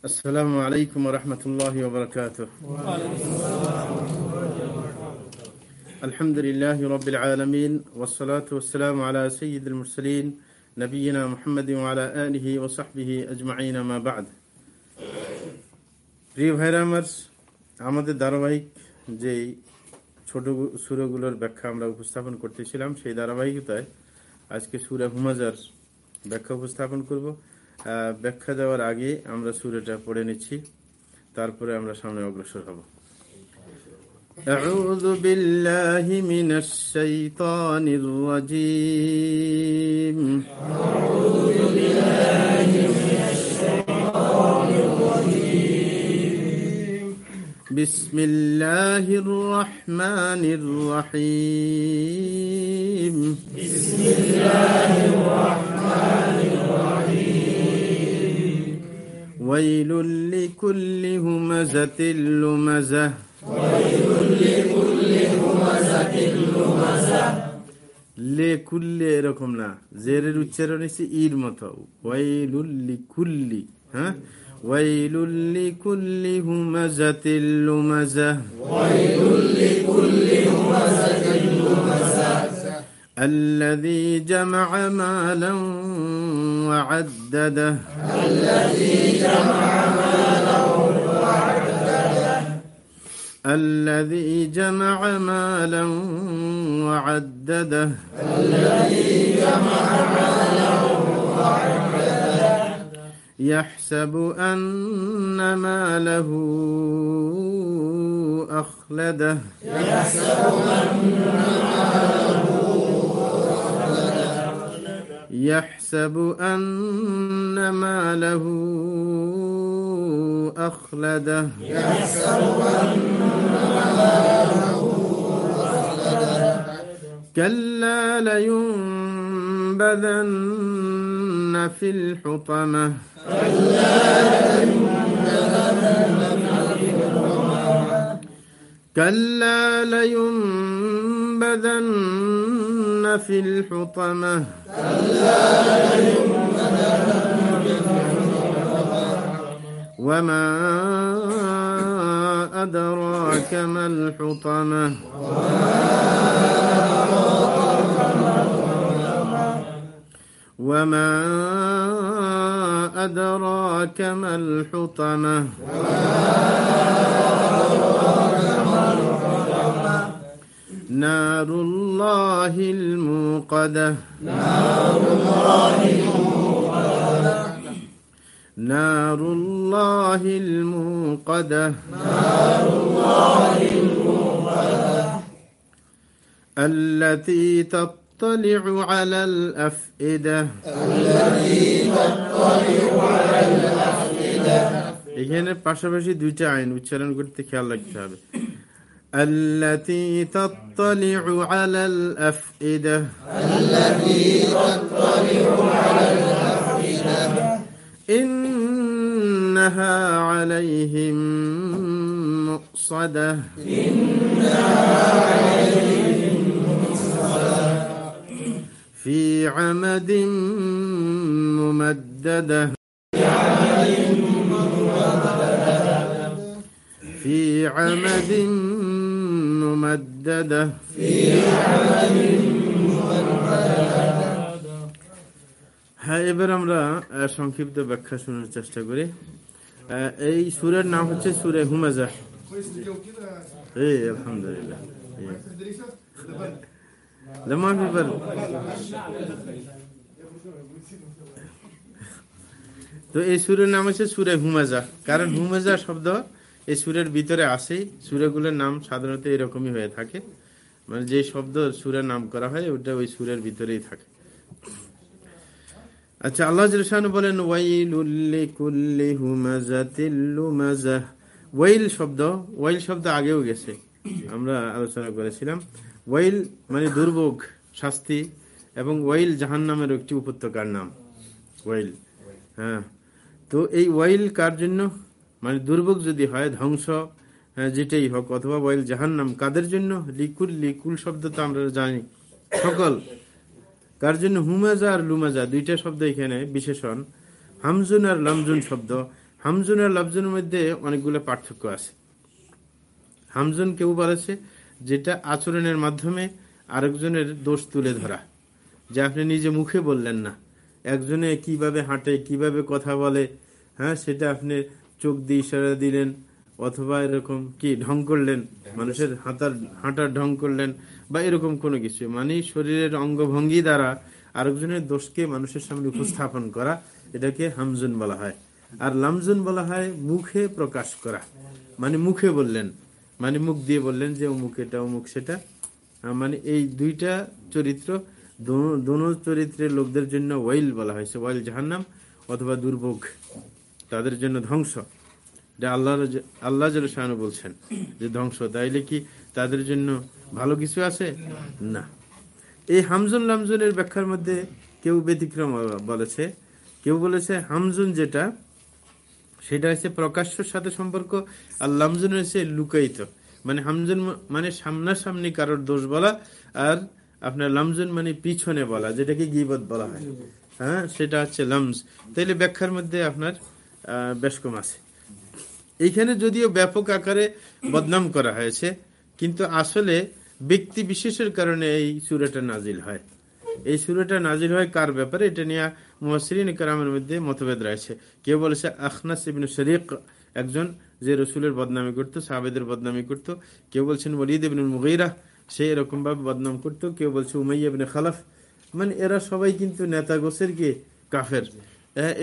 السلام عليكم ورحمة الله وبركاته الحمد لله رب العالمين والصلاة والسلام على سيد المرسلين نبينا محمد وعلى آله وصحبه أجمعين ما بعد প্রিয় ভাইরা আমার আমাদের ধারাবাহিক যে ছোট সুরগুলোর ব্যাখ্যা আমরা উপস্থাপন করতেছিলাম সেই ধারাবাহিকতায় আজকে সুরা হুমাজার ব্যাখ্যা উপস্থাপন করব আহ, ব্যাখ্যা দেওয়ার আগে আমরা সুরাটা পড়ে নিচ্ছি তারপরে আমরা সামনে অগ্রসর হব أعوذ بالله من الشيطان الرجيم بسم الله الرحمن الرحيم ويل لكل همزة لمزة লেকুল্লে এরকম না জেরের উচ্চারণ হচ্ছে ইর মতো ওয়াইলুল্লি কুল্লি হ্যাঁ ওয়াইলুল্লি কুল্লি হুমাজাতিল লুমাজা الذي جمع مالا وعدده. الذي جمع مالا وعدده. يحسب أن ماله أخلده. يحسب أن ماله يحسب أن ماله أخلده. يحسب أن ماله أخلده كلا لينبذن في الحطمة كلا لينبذن في الحطمة. كلا لينبذن لينبذن في الحطمة كلا لينبذن في الحطمة وما أدراك ما الحطمة. وما أدراك ما الحطمة. وما أدراك ما الحطمة. نار الله الموقدة نار الله الموقدة التي تطلع على الأفئدة এখানে পাশাপাশি দুইটা আইন উচ্চারণ করতে খেয়াল রাখতে হবে التي تطلع على الأفئدة. التي تطلع على الأفئدة إنها عليهم مؤصدة. إنها عليهم مؤصدة في عمد ممددة في عمد ممددة. في عمد হ্যাঁ এবার আমরা আহ, সংক্ষিপ্ত ব্যাখ্যা শোনার চেষ্টা করি আহ, এই সুরের নাম হচ্ছে সুরে হুমাজা এই আলহামদুলিল্লাহ এই। لما في فرق তো এই সুরের নাম হচ্ছে সুরে হুমাজা কারণ হুমাজা শব্দ এই সুরের ভিতরে আসে। সুরেগুলোর নাম সাধারণত এরকমই হয়ে থাকে। মানে যে শব্দ সুরের নাম করা হয়, ওটা ওই সুরের ভিতরেই থাকে। আচ্ছা আল্লাহ বলেন ওয়াইল শব্দ ওয়াইল শব্দ আগেও গেছে। আমরা আলোচনা করেছিলাম। ওয়াইল মানে দুর্ভোগ, শাস্তি, এবং ওয়াইল জাহান নামের একটি উপত্যকার নাম। ওয়াইল হ্যাঁ। তো এই ওয়াইল কার জন্য? মানে দুর্ভোগ যদি হয়, ধ্বংস যেটাই হোক, অথবা ওয়াইল জাহান নাম কাদের জন্য? লিকুল লিকুল শব্দ তো আমরা জানি। সকল। কার জন্য? হুমাজা আর লুমাজা, দুইটা শব্দ এখানে বিশেষণ। হামজুন আর লামজুন শব্দ। হামজুন আর লাফজুনের মধ্যে অনেকগুলো পার্থক্য আছে। হামজুন কেউ বলেছে, যেটা আচরণের মাধ্যমে আরেকজনের দোষ তুলে ধরা। যে আপনি নিজে মুখে বললেন না। একজনে কীভাবে হাঁটে, কীভাবে কথা বলে হ্যাঁ সেটা আপনি চোখ দিয়ে ইশারা দিলেন অথবা এরকম কি ঢং করলেন মানুষের হাঁটার হাঁটার ঢং করলেন বা এরকম কোনো কিছু। মানে শরীরের অঙ্গভঙ্গি দ্বারা আরেকজনের দোষকে মানুষের সামনে উপস্থাপন করা এটাকে হামজুন বলা হয়। আর লামজুন বলা হয় মুখে প্রকাশ করা। মানে মুখে বললেন মানে মুখ দিয়ে বললেন যে অমুক এটা অমুক সেটা। মানে এই দুইটা চরিত্র দোনো চরিত্রের লোকদের জন্য ওয়াইল বলা হয়েছে ওয়াইল জাহান্নাম অথবা দুর্ভোগ। তাদের জন্য ধ্বংস। যে আল্লাহ আল্লাহ শাহানু বলছেন যে ধ্বংস। তাইলে কি তাদের জন্য ভালো কিছু আছে? না। এই হামজুন লামজুনের ব্যাখ্যার মধ্যে কেউ ব্যতিক্রম বলেছে। কেউ বলেছে হামজুন যেটা, সেটা হচ্ছে প্রকাশ্যর সাথে সম্পর্ক আর লামজুন হচ্ছে লুকায়িত। মানে হামজুন মানে সামনাসামনি কারোর দোষ বলা আর আপনার লামজুন মানে পিছনে বলা, যেটাকে গিবত বলা হয়। হ্যাঁ সেটা হচ্ছে লামজ। তাইলে ব্যাখ্যার মধ্যে আপনার বেশ কম আছে। এইখানে যদিও ব্যাপক আকারে বদনাম করা হয়েছে, কিন্তু আসলে ব্যক্তি বিশেষের কারণে এই সুরাটা নাজিল হয়। এই সুরাটা নাজিল হয় কার ব্যাপারে? এটা নিয়ে মুহাসরিন কারামের মধ্যে মতভেদ রয়েছে। কেউ বলেছে, আখনাস ইবিন শরিক একজন যে রসুলের বদনামি করতো, সাহাবেদের বদনামি করত। কেউ বলছেন ওলিদ ইবিন মুগিরা, সে এরকম ভাবে বদনাম করতো। কেউ বলছে, উমাইয়া ইবিন খালাফ। মানে এরা সবাই কিন্তু নেতা গোসের কি? কাফের।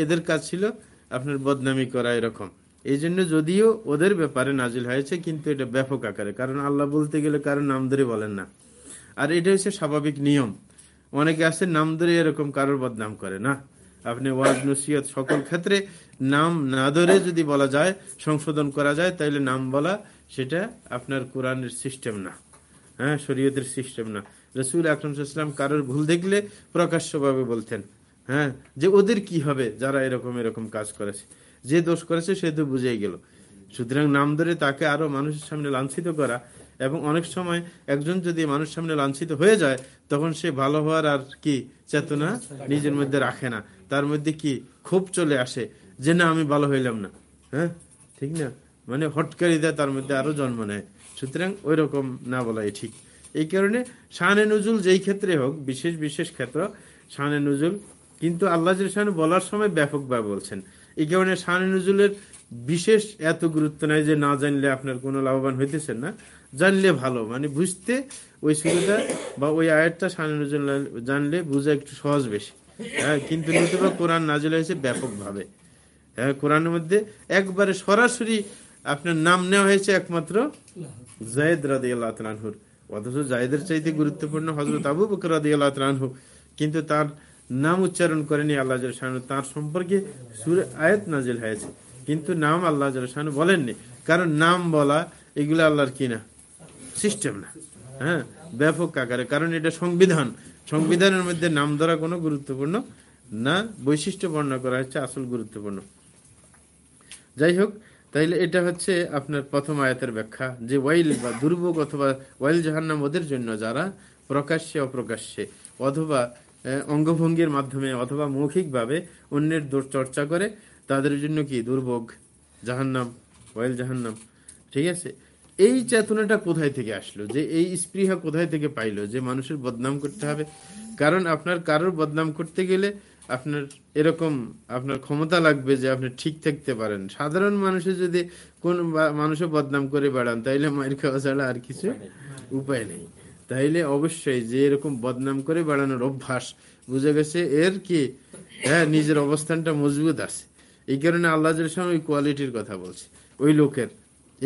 এদের কাজ ছিল আপনার বদনামি করা এরকম। এই জন্য যদিও ওদের ব্যাপারে নাজিল হয়েছে, কিন্তু এটা ব্যাপক আকারে। কারণ আল্লাহ বলতে গেলে কারও নাম ধরে বলেন না। আর এটা হচ্ছে স্বাভাবিক নিয়ম। অনেকে আছে, নাম ধরে এরকম কারোর বদনাম করে না। আপনি ওয়াজ নসিয়ত সকল ক্ষেত্রে নাম না ধরে যদি বলা যায়, সংশোধন করা যায় তাইলে নাম বলা সেটা আপনার কোরআনের সিস্টেম না। হ্যাঁ শরীয়তের সিস্টেম না। রসুল আকরমসাল্লাম কারোর ভুল দেখলে প্রকাশ্যভাবে বলতেন। হ্যাঁ? যে ওদের কি হবে? যারা এরকম এরকম কাজ করেছে। যে দোষ করেছে, সে তো বুঝেই গেল। সুতরাং নাম ধরে তাকে আরও মানুষের সামনে লাঞ্ছিত করা এবং অনেক সময় একজন যদি মানুষ সামনে লাঞ্ছিত হয়ে যায়, তখন সে ভালো হওয়ার আর কি চেতনা নিজের মধ্যে রাখে না। তার মধ্যে কি খুব চলে আসে? যে না, আমি ভালো হইলাম না। হ্যাঁ? ঠিক না? মানে হটকারি দেয় তার মধ্যে আরও জন্ম নেয়। সুতরাং ওই রকম না বলাই ঠিক। এই কারণে শাহানে নজুল যেই ক্ষেত্রে হোক, বিশেষ বিশেষ ক্ষেত্র শাহানে নজুল কিন্তু আল্লাহ বলার সময় ব্যাপকভাবে বলছেন। এই কারণে শাহানে নজুলের বিশেষ এত গুরুত্ব নাই যে না জানলে আপনার কোনো লাভবান হইতেছেন না। জানলে ভালো মানে বুঝতে ওই সুবিধা বা ওই আয়াতটা নজুল জানলে বুঝা একটু সহজ বেশি। হ্যাঁ কিন্তু নতুবা কোরআন নাজিল হয়েছে ব্যাপকভাবে। হ্যাঁ কোরআনের মধ্যে একবারে সরাসরি আপনার নাম নেওয়া হয়েছে একমাত্র জায়দ রাদি আল্লাহ অথচ জায়দের চাইতে গুরুত্বপূর্ণ হজরত আবু বকর রাদি আল্লাহ কিন্তু তার নাম উচ্চারণ করেনি আল্লাহ তার সম্পর্কে সুরে আয়াত নাজিল হয়েছে। কিন্তু নাম আল্লাহ শাহানু বলেননি। কারণ নাম বলা এগুলো আল্লাহর কি না? সিস্টেম না। হ্যাঁ ব্যাপক আকারে। কারণ এটা সংবিধান। সংবিধানের মধ্যে নাম ধরা কোনো গুরুত্বপূর্ণ না, বৈশিষ্ট্য বর্ণনা করা হচ্ছে আসল গুরুত্বপূর্ণ। যাই হোক, তাইলে এটা হচ্ছে আপনার প্রথম আয়াতের ব্যাখ্যা। যে ওয়াইল বা দুর্ভোগ অথবা ওয়াইল জাহান্নাম ওদের জন্য যারা প্রকাশ্যে, অপ্রকাশ্যে অথবা অঙ্গভঙ্গির মাধ্যমে অথবা মৌখিকভাবে অন্যের চর্চা করে তাদের জন্য কি দুর্ভোগ? জাহান্নাম ওয়াইল জাহান্নাম। ঠিক আছে? এই চেতনাটা কোথায় থেকে আসলো? যে এই স্পৃহা কোথায় থেকে পাইলো? যে মানুষের বদনাম করতে হবে। কারণ আপনার কারোর বদনাম করতে গেলে আপনার এরকম আপনার ক্ষমতা লাগবে যে আপনি ঠিক থাকতে পারেন। সাধারণ মানুষের যদি কোন মানুষের বদনাম করে বেড়ান তাইলে মায়ের খাওয়া ছাড়া আর কিছু উপায় নেই। তাইলে অবশ্যই যে এরকম বদনাম করে বেড়ানোর অভ্যাস বুঝে গেছে, এর কি? হ্যাঁ নিজের অবস্থানটা মজবুত আছে। এই কারণে আল্লাহ ওই কোয়ালিটির কথা বলছে, ওই লোকের।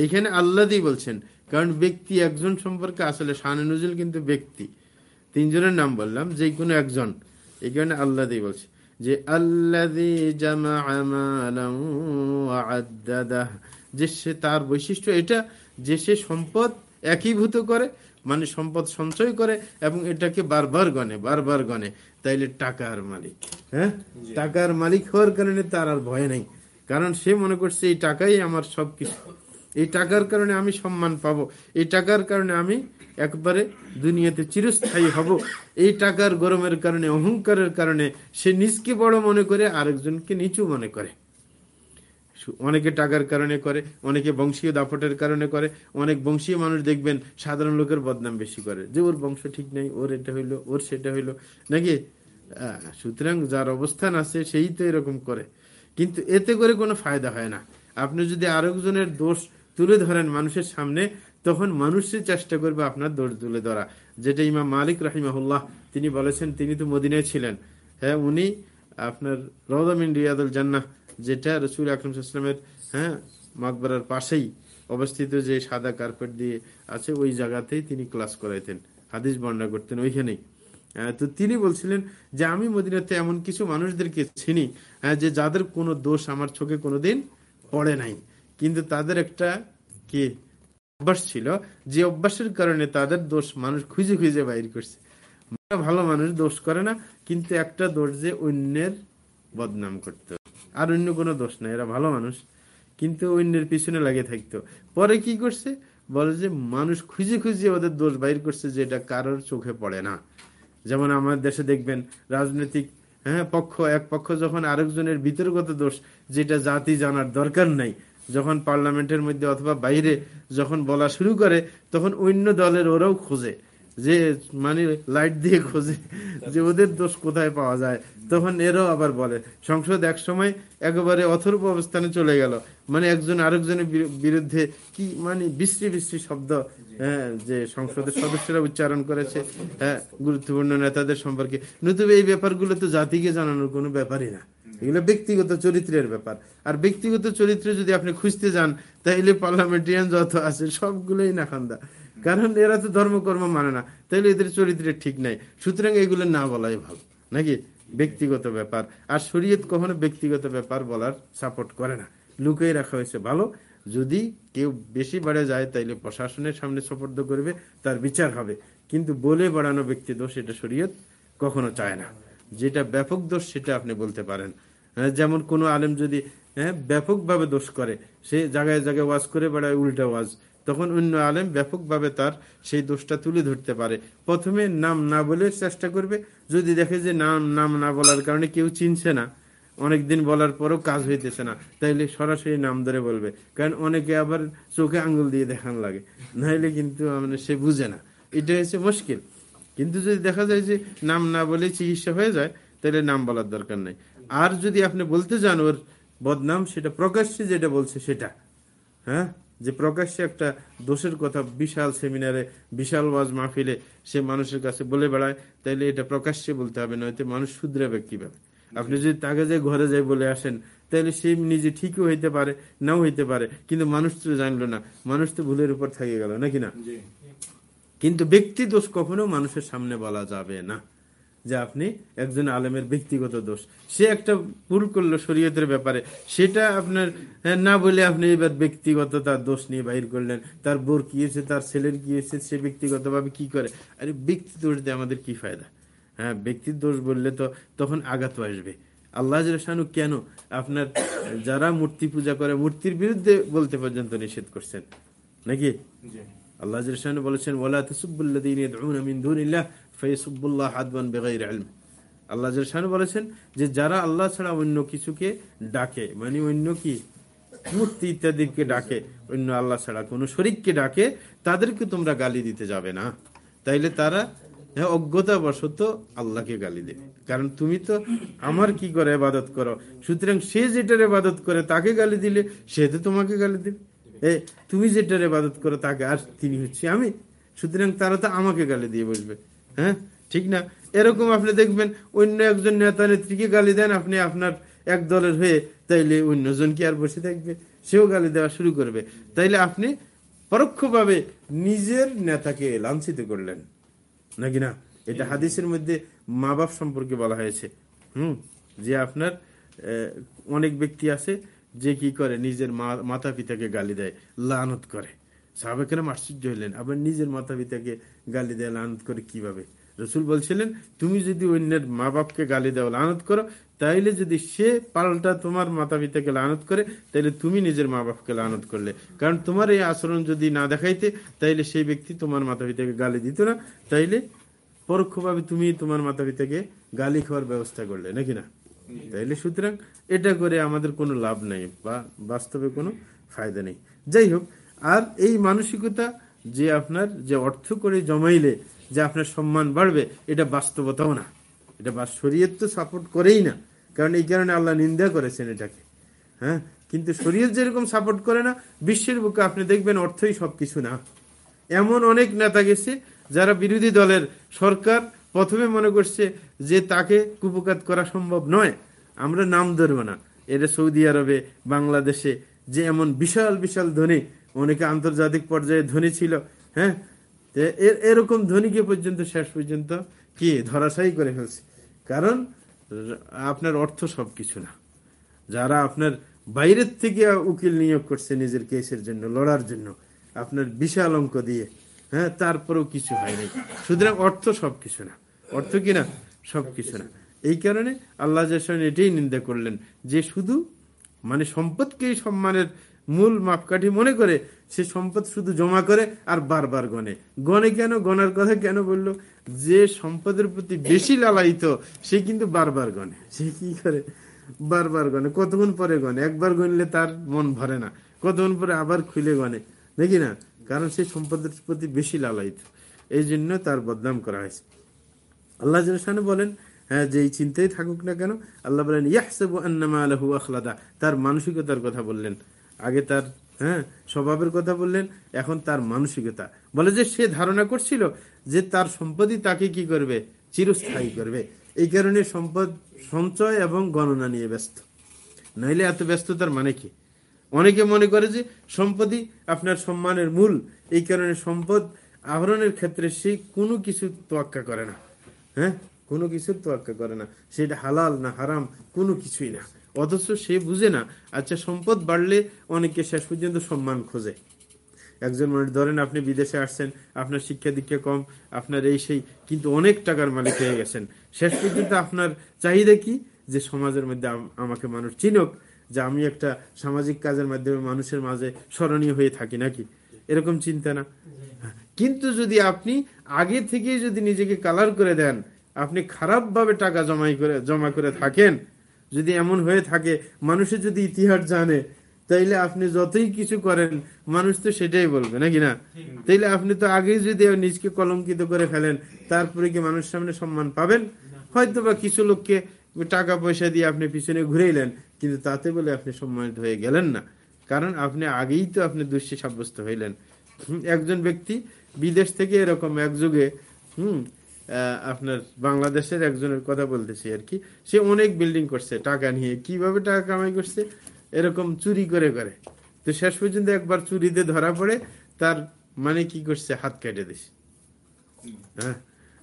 এইখানে আল্লাহ বলছেন, কারণ ব্যক্তি একজন সম্পর্কে আসলে শানে নজরুল কিন্তু ব্যক্তি। তিনজনের নাম বললাম যে কোনো একজন। এই কারণে আল্লাহ বলছে যে, আল্লাহ যে সে তার বৈশিষ্ট্য এটা, যে সে সম্পদ একীভূত করে মানে সম্পদ সঞ্চয় করে এবং এটাকে বারবার গনে বারবার গনে তাইলে টাকার মালিক হ্যাঁ? টাকার মালিক হওয়ার কারণে তার আর ভয় নেই। কারণ সে মনে করছে এই টাকাই আমার সবকিছু। এই টাকার কারণে আমি সম্মান পাব। এই টাকার কারণে আমি একবারে দুনিয়াতে চিরস্থায়ী হব। এই টাকার গরমের কারণে অহংকারের কারণে সে নিজকে বড় মনে করে আরেকজনকে নিচু মনে করে। অনেকে টাকার কারণে করে, অনেকে বংশীয় দাপটের কারণে করে, অনেক বংশীয় মানুষ দেখবেন সাধারণ লোকের বদনাম বেশি করে। যে ওর বংশ ঠিক নেই, ওর এটা হইল, ওর সেটা হইল। নাকি? সুতরাং যার অবস্থান আছে সেই তো এরকম করে। কিন্তু এতে করে কোনো ফায়দা হয় না। আপনি যদি আরেকজনের দোষ তুলে ধরেন মানুষের সামনে, তখন মানুষের চেষ্টা করবে আপনার দোষ তুলে ধরা। যেটা ইমাম মালিক রাহিমাহুল্লাহ তিনি বলেছেন, তিনি তো মদিনায় ছিলেন। হ্যাঁ উনি আপনার রওদামিন রিয়াদুল জান্নাহ যেটা রসুল আকরম ইসলামের হ্যাঁ মাকবরার পাশেই অবস্থিত যে সাদা কার্পেট দিয়ে আছে ওই জায়গাতেই তিনি ক্লাস করাইতেন হাদিস বর্ণনা করতেন ওইখানেই। তো তিনি বলছিলেন যে আমি মদিনাতে এমন কিছু মানুষদেরকে চিনি হ্যাঁ, যে যাদের কোনো দোষ আমার চোখে কোনোদিন পড়ে নাই। কিন্তু তাদের একটা কি অভ্যাস ছিল যে অভ্যাসের কারণে তাদের দোষ মানুষ খুঁজে খুঁজে বাইর করছে। ভালো মানুষ দোষ করে না কিন্তু একটা দোষ যে অন্যের বদনাম করতো। আর অন্য কোনো দোষ নাই, এরা ভালো মানুষ। কিন্তু অন্যের পিছনে লাগে থাকতো। পরে কি করছে? বলে যে মানুষ খুঁজে খুঁজে ওদের দোষ বাইর করছে যেটা কারোর চোখে পড়ে না। যেমন আমাদের দেশে দেখবেন, রাজনৈতিক হ্যাঁ পক্ষ, এক পক্ষ যখন আরেকজনের বিতর্কত দোষ, যেটা জাতি জানার দরকার নাই, যখন পার্লামেন্টের মধ্যে অথবা বাইরে যখন বলা শুরু করে, তখন অন্য দলের ওরাও খোঁজে। যে মানে লাইট দিয়ে খোঁজে যে ওদের দোষ কোথায় পাওয়া যায় তখন এরাও আবার বলে সংসদ এক সময় একেবারে অথর্ব অবস্থানে চলে গেল। মানে একজন আরেকজনের বিরুদ্ধে কি মানে বিশ্রী বিশ্রী শব্দ হ্যাঁ, যে সংসদের সদস্যরা উচ্চারণ করেছে হ্যাঁ গুরুত্বপূর্ণ নেতাদের সম্পর্কে। নতুবা এই ব্যাপারগুলো তো জাতিকে জানানোর কোনো ব্যাপারই না। এগুলো ব্যক্তিগত চরিত্রের ব্যাপার। আর ব্যক্তিগত চরিত্র যদি আপনি খুঁজতে যান তাহলে পার্লামেন্টারিয়ান যত আছে সবগুলোই না খান্দা কারণ এরা তো ধর্মকর্ম মানে না তাইলে এদের চরিত্রের ঠিক নাই। সুতরাং এগুলো না বলাই ভালো নাকি? ব্যক্তিগত ব্যাপার। আর শরীয়ত কখনো ব্যক্তিগত ব্যাপার বলার সাপোর্ট করে না। লুকিয়ে রাখা হয়েছে ভালো। যদি কেউ বেশি বেড়ে যায় তাইলে প্রশাসনের সামনে সোপর্দ করবে তার বিচার হবে। কিন্তু বলে বাড়ানো ব্যক্তি দোষ এটা শরীয়ত কখনো চায় না। যেটা ব্যাপক দোষ সেটা আপনি বলতে পারেন। হ্যাঁ, যেমন কোনো আলেম যদি হ্যাঁ ব্যাপকভাবে দোষ করে সে জায়গায় জায়গায় ওয়াজ করে বেড়ায় উল্টা ওয়াজ। তখন অন্য আলেম ব্যাপকভাবে তার সেই দোষটা তুলে ধরতে পারে। প্রথমে নাম না বলে চেষ্টা করবে। যদি দেখে যে নাম নাম না বলার কারণে কেউ চিনছে না, অনেকদিন বলার পরও কাজ হইতেছে না, তাইলে সরাসরি নাম ধরে বলবে। কারণ অনেকে আবার চোখে আঙ্গুল দিয়ে দেখান লাগে। নাইলে কিন্তু মানে সে বুঝে না। এটা হচ্ছে মুশকিল। কিন্তু যদি দেখা যায় যে নাম না বলে চিকিৎসা হয়ে যায় তাহলে নাম বলার দরকার নাই। আর যদি আপনি বলতে যান ওর বদনাম, সেটা প্রকাশ্যে যেটা বলছে সেটা হ্যাঁ? যে প্রকাশ্যে একটা দোষের কথা বিশাল সেমিনারে বিশাল ওয়াজ মাহফিলে সে মানুষের কাছে বলে বেড়ায় তাহলে এটা প্রকাশ্যে বলতে হবে নয়তো মানুষ শুধরাবে কীভাবে? আপনি যদি তাকে যে ঘরে যাই বলে আসেন তাহলে সে নিজে ঠিকও হইতে পারে নাও হইতে পারে কিন্তু মানুষ তো জানলো না। মানুষ তো ভুলের উপর থেকে গেল নাকি না? কিন্তু ব্যক্তি দোষ কখনো মানুষের সামনে বলা যাবে না। যে আপনি একজন আলেমের ব্যক্তিগত দোষ। সে একটা ভুল করল শরীয়তের ব্যাপারে। সেটা আপনার হ্যাঁ, না বলে আপনি এবার ব্যক্তিগত তার দোষ নিয়ে বাইর করলেন। তার বোর কি হয়েছে তার ছেলের কি হয়েছে সে ব্যক্তিগতভাবে কি করে? আরে ব্যক্তি দোষ দিয়ে আমাদের কি ফায়দা? হ্যাঁ ব্যক্তির দোষ বললে তো তখন আঘাত আসবে। আল্লাহ শানু কেন আপনার যারা মূর্তি পূজা করে মূর্তির বিরুদ্ধে বলতে পর্যন্ত নিষেধ করছেন? নাকি? আল্লাহ বলেছেন ওয়ালা তাসুব্বুল্লাযীনা আল্লাহ জাল্লাহু বলেছেন যে যারা আল্লাহ ছাড়া অন্য কিছুকে ডাকে মানে অন্য কি মূর্তি ইত্যাদিকে ডাকে, অন্য আল্লাহ ছাড়া কোনো শরীককে ডাকে, তাদেরকে তোমরা গালি দিতে যাবে না। তাইলে তারা অজ্ঞতাবশত আল্লাহকে গালি দেবে কারণ তুমি তো আমার কি করে ইবাদত করো? সুতরাং সে যেটার ইবাদত করে তাকে গালি দিলে সে তো তোমাকে গালি দেবে। এ, তুমি যেটার ইবাদত করো তাকে, আর তিনি হচ্ছে আমি। সুতরাং তারা তো আমাকে গালি দিয়ে বসবে। হ্যাঁ? ঠিক না? এরকম আপনি দেখবেন অন্য একজন নেতা নেত্রীকে গালি দেন, আপনি আপনার এক দলের হয়ে তাইলে অন্যজন কি আর বসে থাকবে? সেও গালি দেওয়া শুরু করবে। তাইলে আপনি পরোক্ষভাবে নিজের নেতাকে লাঞ্ছিত করলেন। নাকি না? এটা হাদিসের মধ্যে মা বাপ সম্পর্কে বলা হয়েছে। হুম? যে আপনার অনেক ব্যক্তি আছে যে কি করে নিজের মাতা পিতাকে গালি দেয়, লানত করে। সাহাবেকেরাম আশ্চর্য হইলেন আবার নিজের মাতা পিতাকে গালি দেয়, লানত করে কীভাবে? রসুল বলছিলেন, তুমি যদি অন্যের মা বাপকে গালি দাও, লানত করো, তাইলে যদি সে পাল্টা তোমার মাতা পিতাকে লানত করে, তাইলে তুমি নিজের মা বাপকে লানত করলে। কারণ তোমার এই আচরণ যদি না দেখাইতে, তাইলে সেই ব্যক্তি তোমার মাতা পিতাকে গালি দিত না। তাইলে পরোক্ষভাবে তুমি তোমার মাতা পিতাকে গালি খাওয়ার ব্যবস্থা করলে নাকি না? তাইলে সুতরাং এটা করে আমাদের কোনো লাভ নাই বা বাস্তবে কোনো ফায়দা নেই। যাই হোক আর এই মানসিকতা যে আপনার যে অর্থ করে জমাইলে যে আপনার সম্মান বাড়বে, এটা বাস্তবতাও না। এটা বা শরীয়ত তো সাপোর্ট করেই না। কারণ এই কারণে আল্লাহ নিন্দা করেছেন এটাকে। হ্যাঁ? কিন্তু শরীয়ত যেরকম সাপোর্ট করে না, বিশ্বের বুকে আপনি দেখবেন অর্থই সবকিছু না। এমন অনেক নেতা গেছে যারা বিরোধী দলের সরকার প্রথমে মনে করছে যে তাকে কুপকাত করা সম্ভব নয়। আমরা নাম ধরব না। এটা সৌদি আরবে, বাংলাদেশে যে এমন বিশাল বিশাল ধনী অনেকে আন্তর্জাতিক পর্যায়ে ধনী ছিল হ্যাঁ? এর- এরকম ধনীকে পর্যন্ত, শেষ পর্যন্ত কি ধরাশায়ী করে ফেলছে? কারণ আপনার অর্থ সবকিছু না। যারা আপনার বাইরের থেকে উকিল নিয়োগ করছে নিজের কেসের জন্য, লড়ার জন্য, আপনার বিশাল অঙ্ক দিয়ে হ্যাঁ তারপরেও কিছু হয়নি। সুতরাং অর্থ সবকিছু না। অর্থ কি না? সবকিছু না। এই কারণে আল্লাহ জাসন এটাই নিন্দা করলেন যে শুধু মানে সম্পদকেই সম্মানের মূল মাপকাঠি মনে করে, সে সম্পদ শুধু জমা করে আর বারবার গনে গনে কেন? গনার কথা কেন বলল? যে সম্পদের প্রতি বেশি লালায়িত, সে কিন্তু বারবার গনে সে কি করে? বারবার গনে কতক্ষণ পরে গনে একবার গনলে তার মন ভরে না। কতক্ষণ পরে আবার খুলে গনে দেখি না? কারণ সে সম্পদের প্রতি বেশি লালায়িত। এই জন্য তার বদনাম করা হয়েছে। আল্লাহ বলেন হ্যাঁ যে চিন্তাই থাকুক না কেন, আল্লাহ বলেন, ইয়াহসাবু আন্নামা আলাহু আখলাদা। তার মানসিকতার কথা বললেন। আগে তার হ্যাঁ স্বভাবের কথা বললেন, এখন তার মানসিকতা। বলে যে সে ধারণা করছিল যে তার সম্পত্তি তাকে কি করবে? চিরস্থায়ী করবে। এই কারণে সম্পদ সঞ্চয় এবং গণনা নিয়ে ব্যস্ত। নাইলে এত ব্যস্ততার মানে কি? অনেকে মনে করে যে সম্পত্তি আপনার সম্মানের মূল। এই কারণে সম্পদ আহরণের ক্ষেত্রে সে কোনো কিছু তোয়াক্কা করে না। হ্যাঁ কোনো কিছুর তোয়াক্কা করে না। সেটা হালাল না হারাম কোনো কিছুই না। অথচ সে বুঝে না আচ্ছা সম্পদ বাড়লে অনেকে শেষ পর্যন্ত সম্মান খোঁজে। একজন মানুষ, ধরেন আপনি বিদেশে আসছেন, আপনার শিক্ষা দীক্ষা কম, আপনার এই সেই, কিন্তু অনেক টাকার মালিক হয়ে গেছেন। শেষ পর্যন্ত আপনার চাহিদা কি? যে সমাজের মধ্যে আম- আমাকে মানুষ চিনুক, যে আমি একটা সামাজিক কাজের মাধ্যমে মানুষের মাঝে স্মরণীয় হয়ে থাকি নাকি? এরকম চিন্তা না? কিন্তু যদি আপনি আগে থেকেই যদি নিজেকে কালার করে দেন, আপনি খারাপভাবে টাকা জমাই করে জমা করে থাকেন যদি এমন হয়ে থাকে মানুষের যদি ইতিহাস জানে তাইলে আপনি যতই কিছু করেন মানুষ তো সেটাই বলবে নাকি না? তাইলে আপনি তো আগেই যদি নিজকে কলঙ্কিত করে ফেলেন তারপরে কি মানুষের সামনে সম্মান পাবেন? হয়তো বা কিছু লোককে টাকা পয়সা দিয়ে আপনি পিছনে ঘুরেইলেন কিন্তু তাতে বলে আপনি সম্মানিত হয়ে গেলেন না। কারণ আপনি আগেই তো আপনি দোষী সাব্যস্ত হইলেন। হুম, একজন ব্যক্তি বিদেশ থেকে এরকম এক যুগে হুম আপনার বাংলাদেশের একজনের কথা বলতেছি আর কি। সে অনেক বিল্ডিং করছে, টাকা নিয়ে। কীভাবে টাকা কামাই করছে? এরকম চুরি করে করে। তো শেষ পর্যন্ত একবার চুরিতে ধরা পড়ে, তার মানে কি করছে? হাত কেটে দিছে। হ্যাঁ?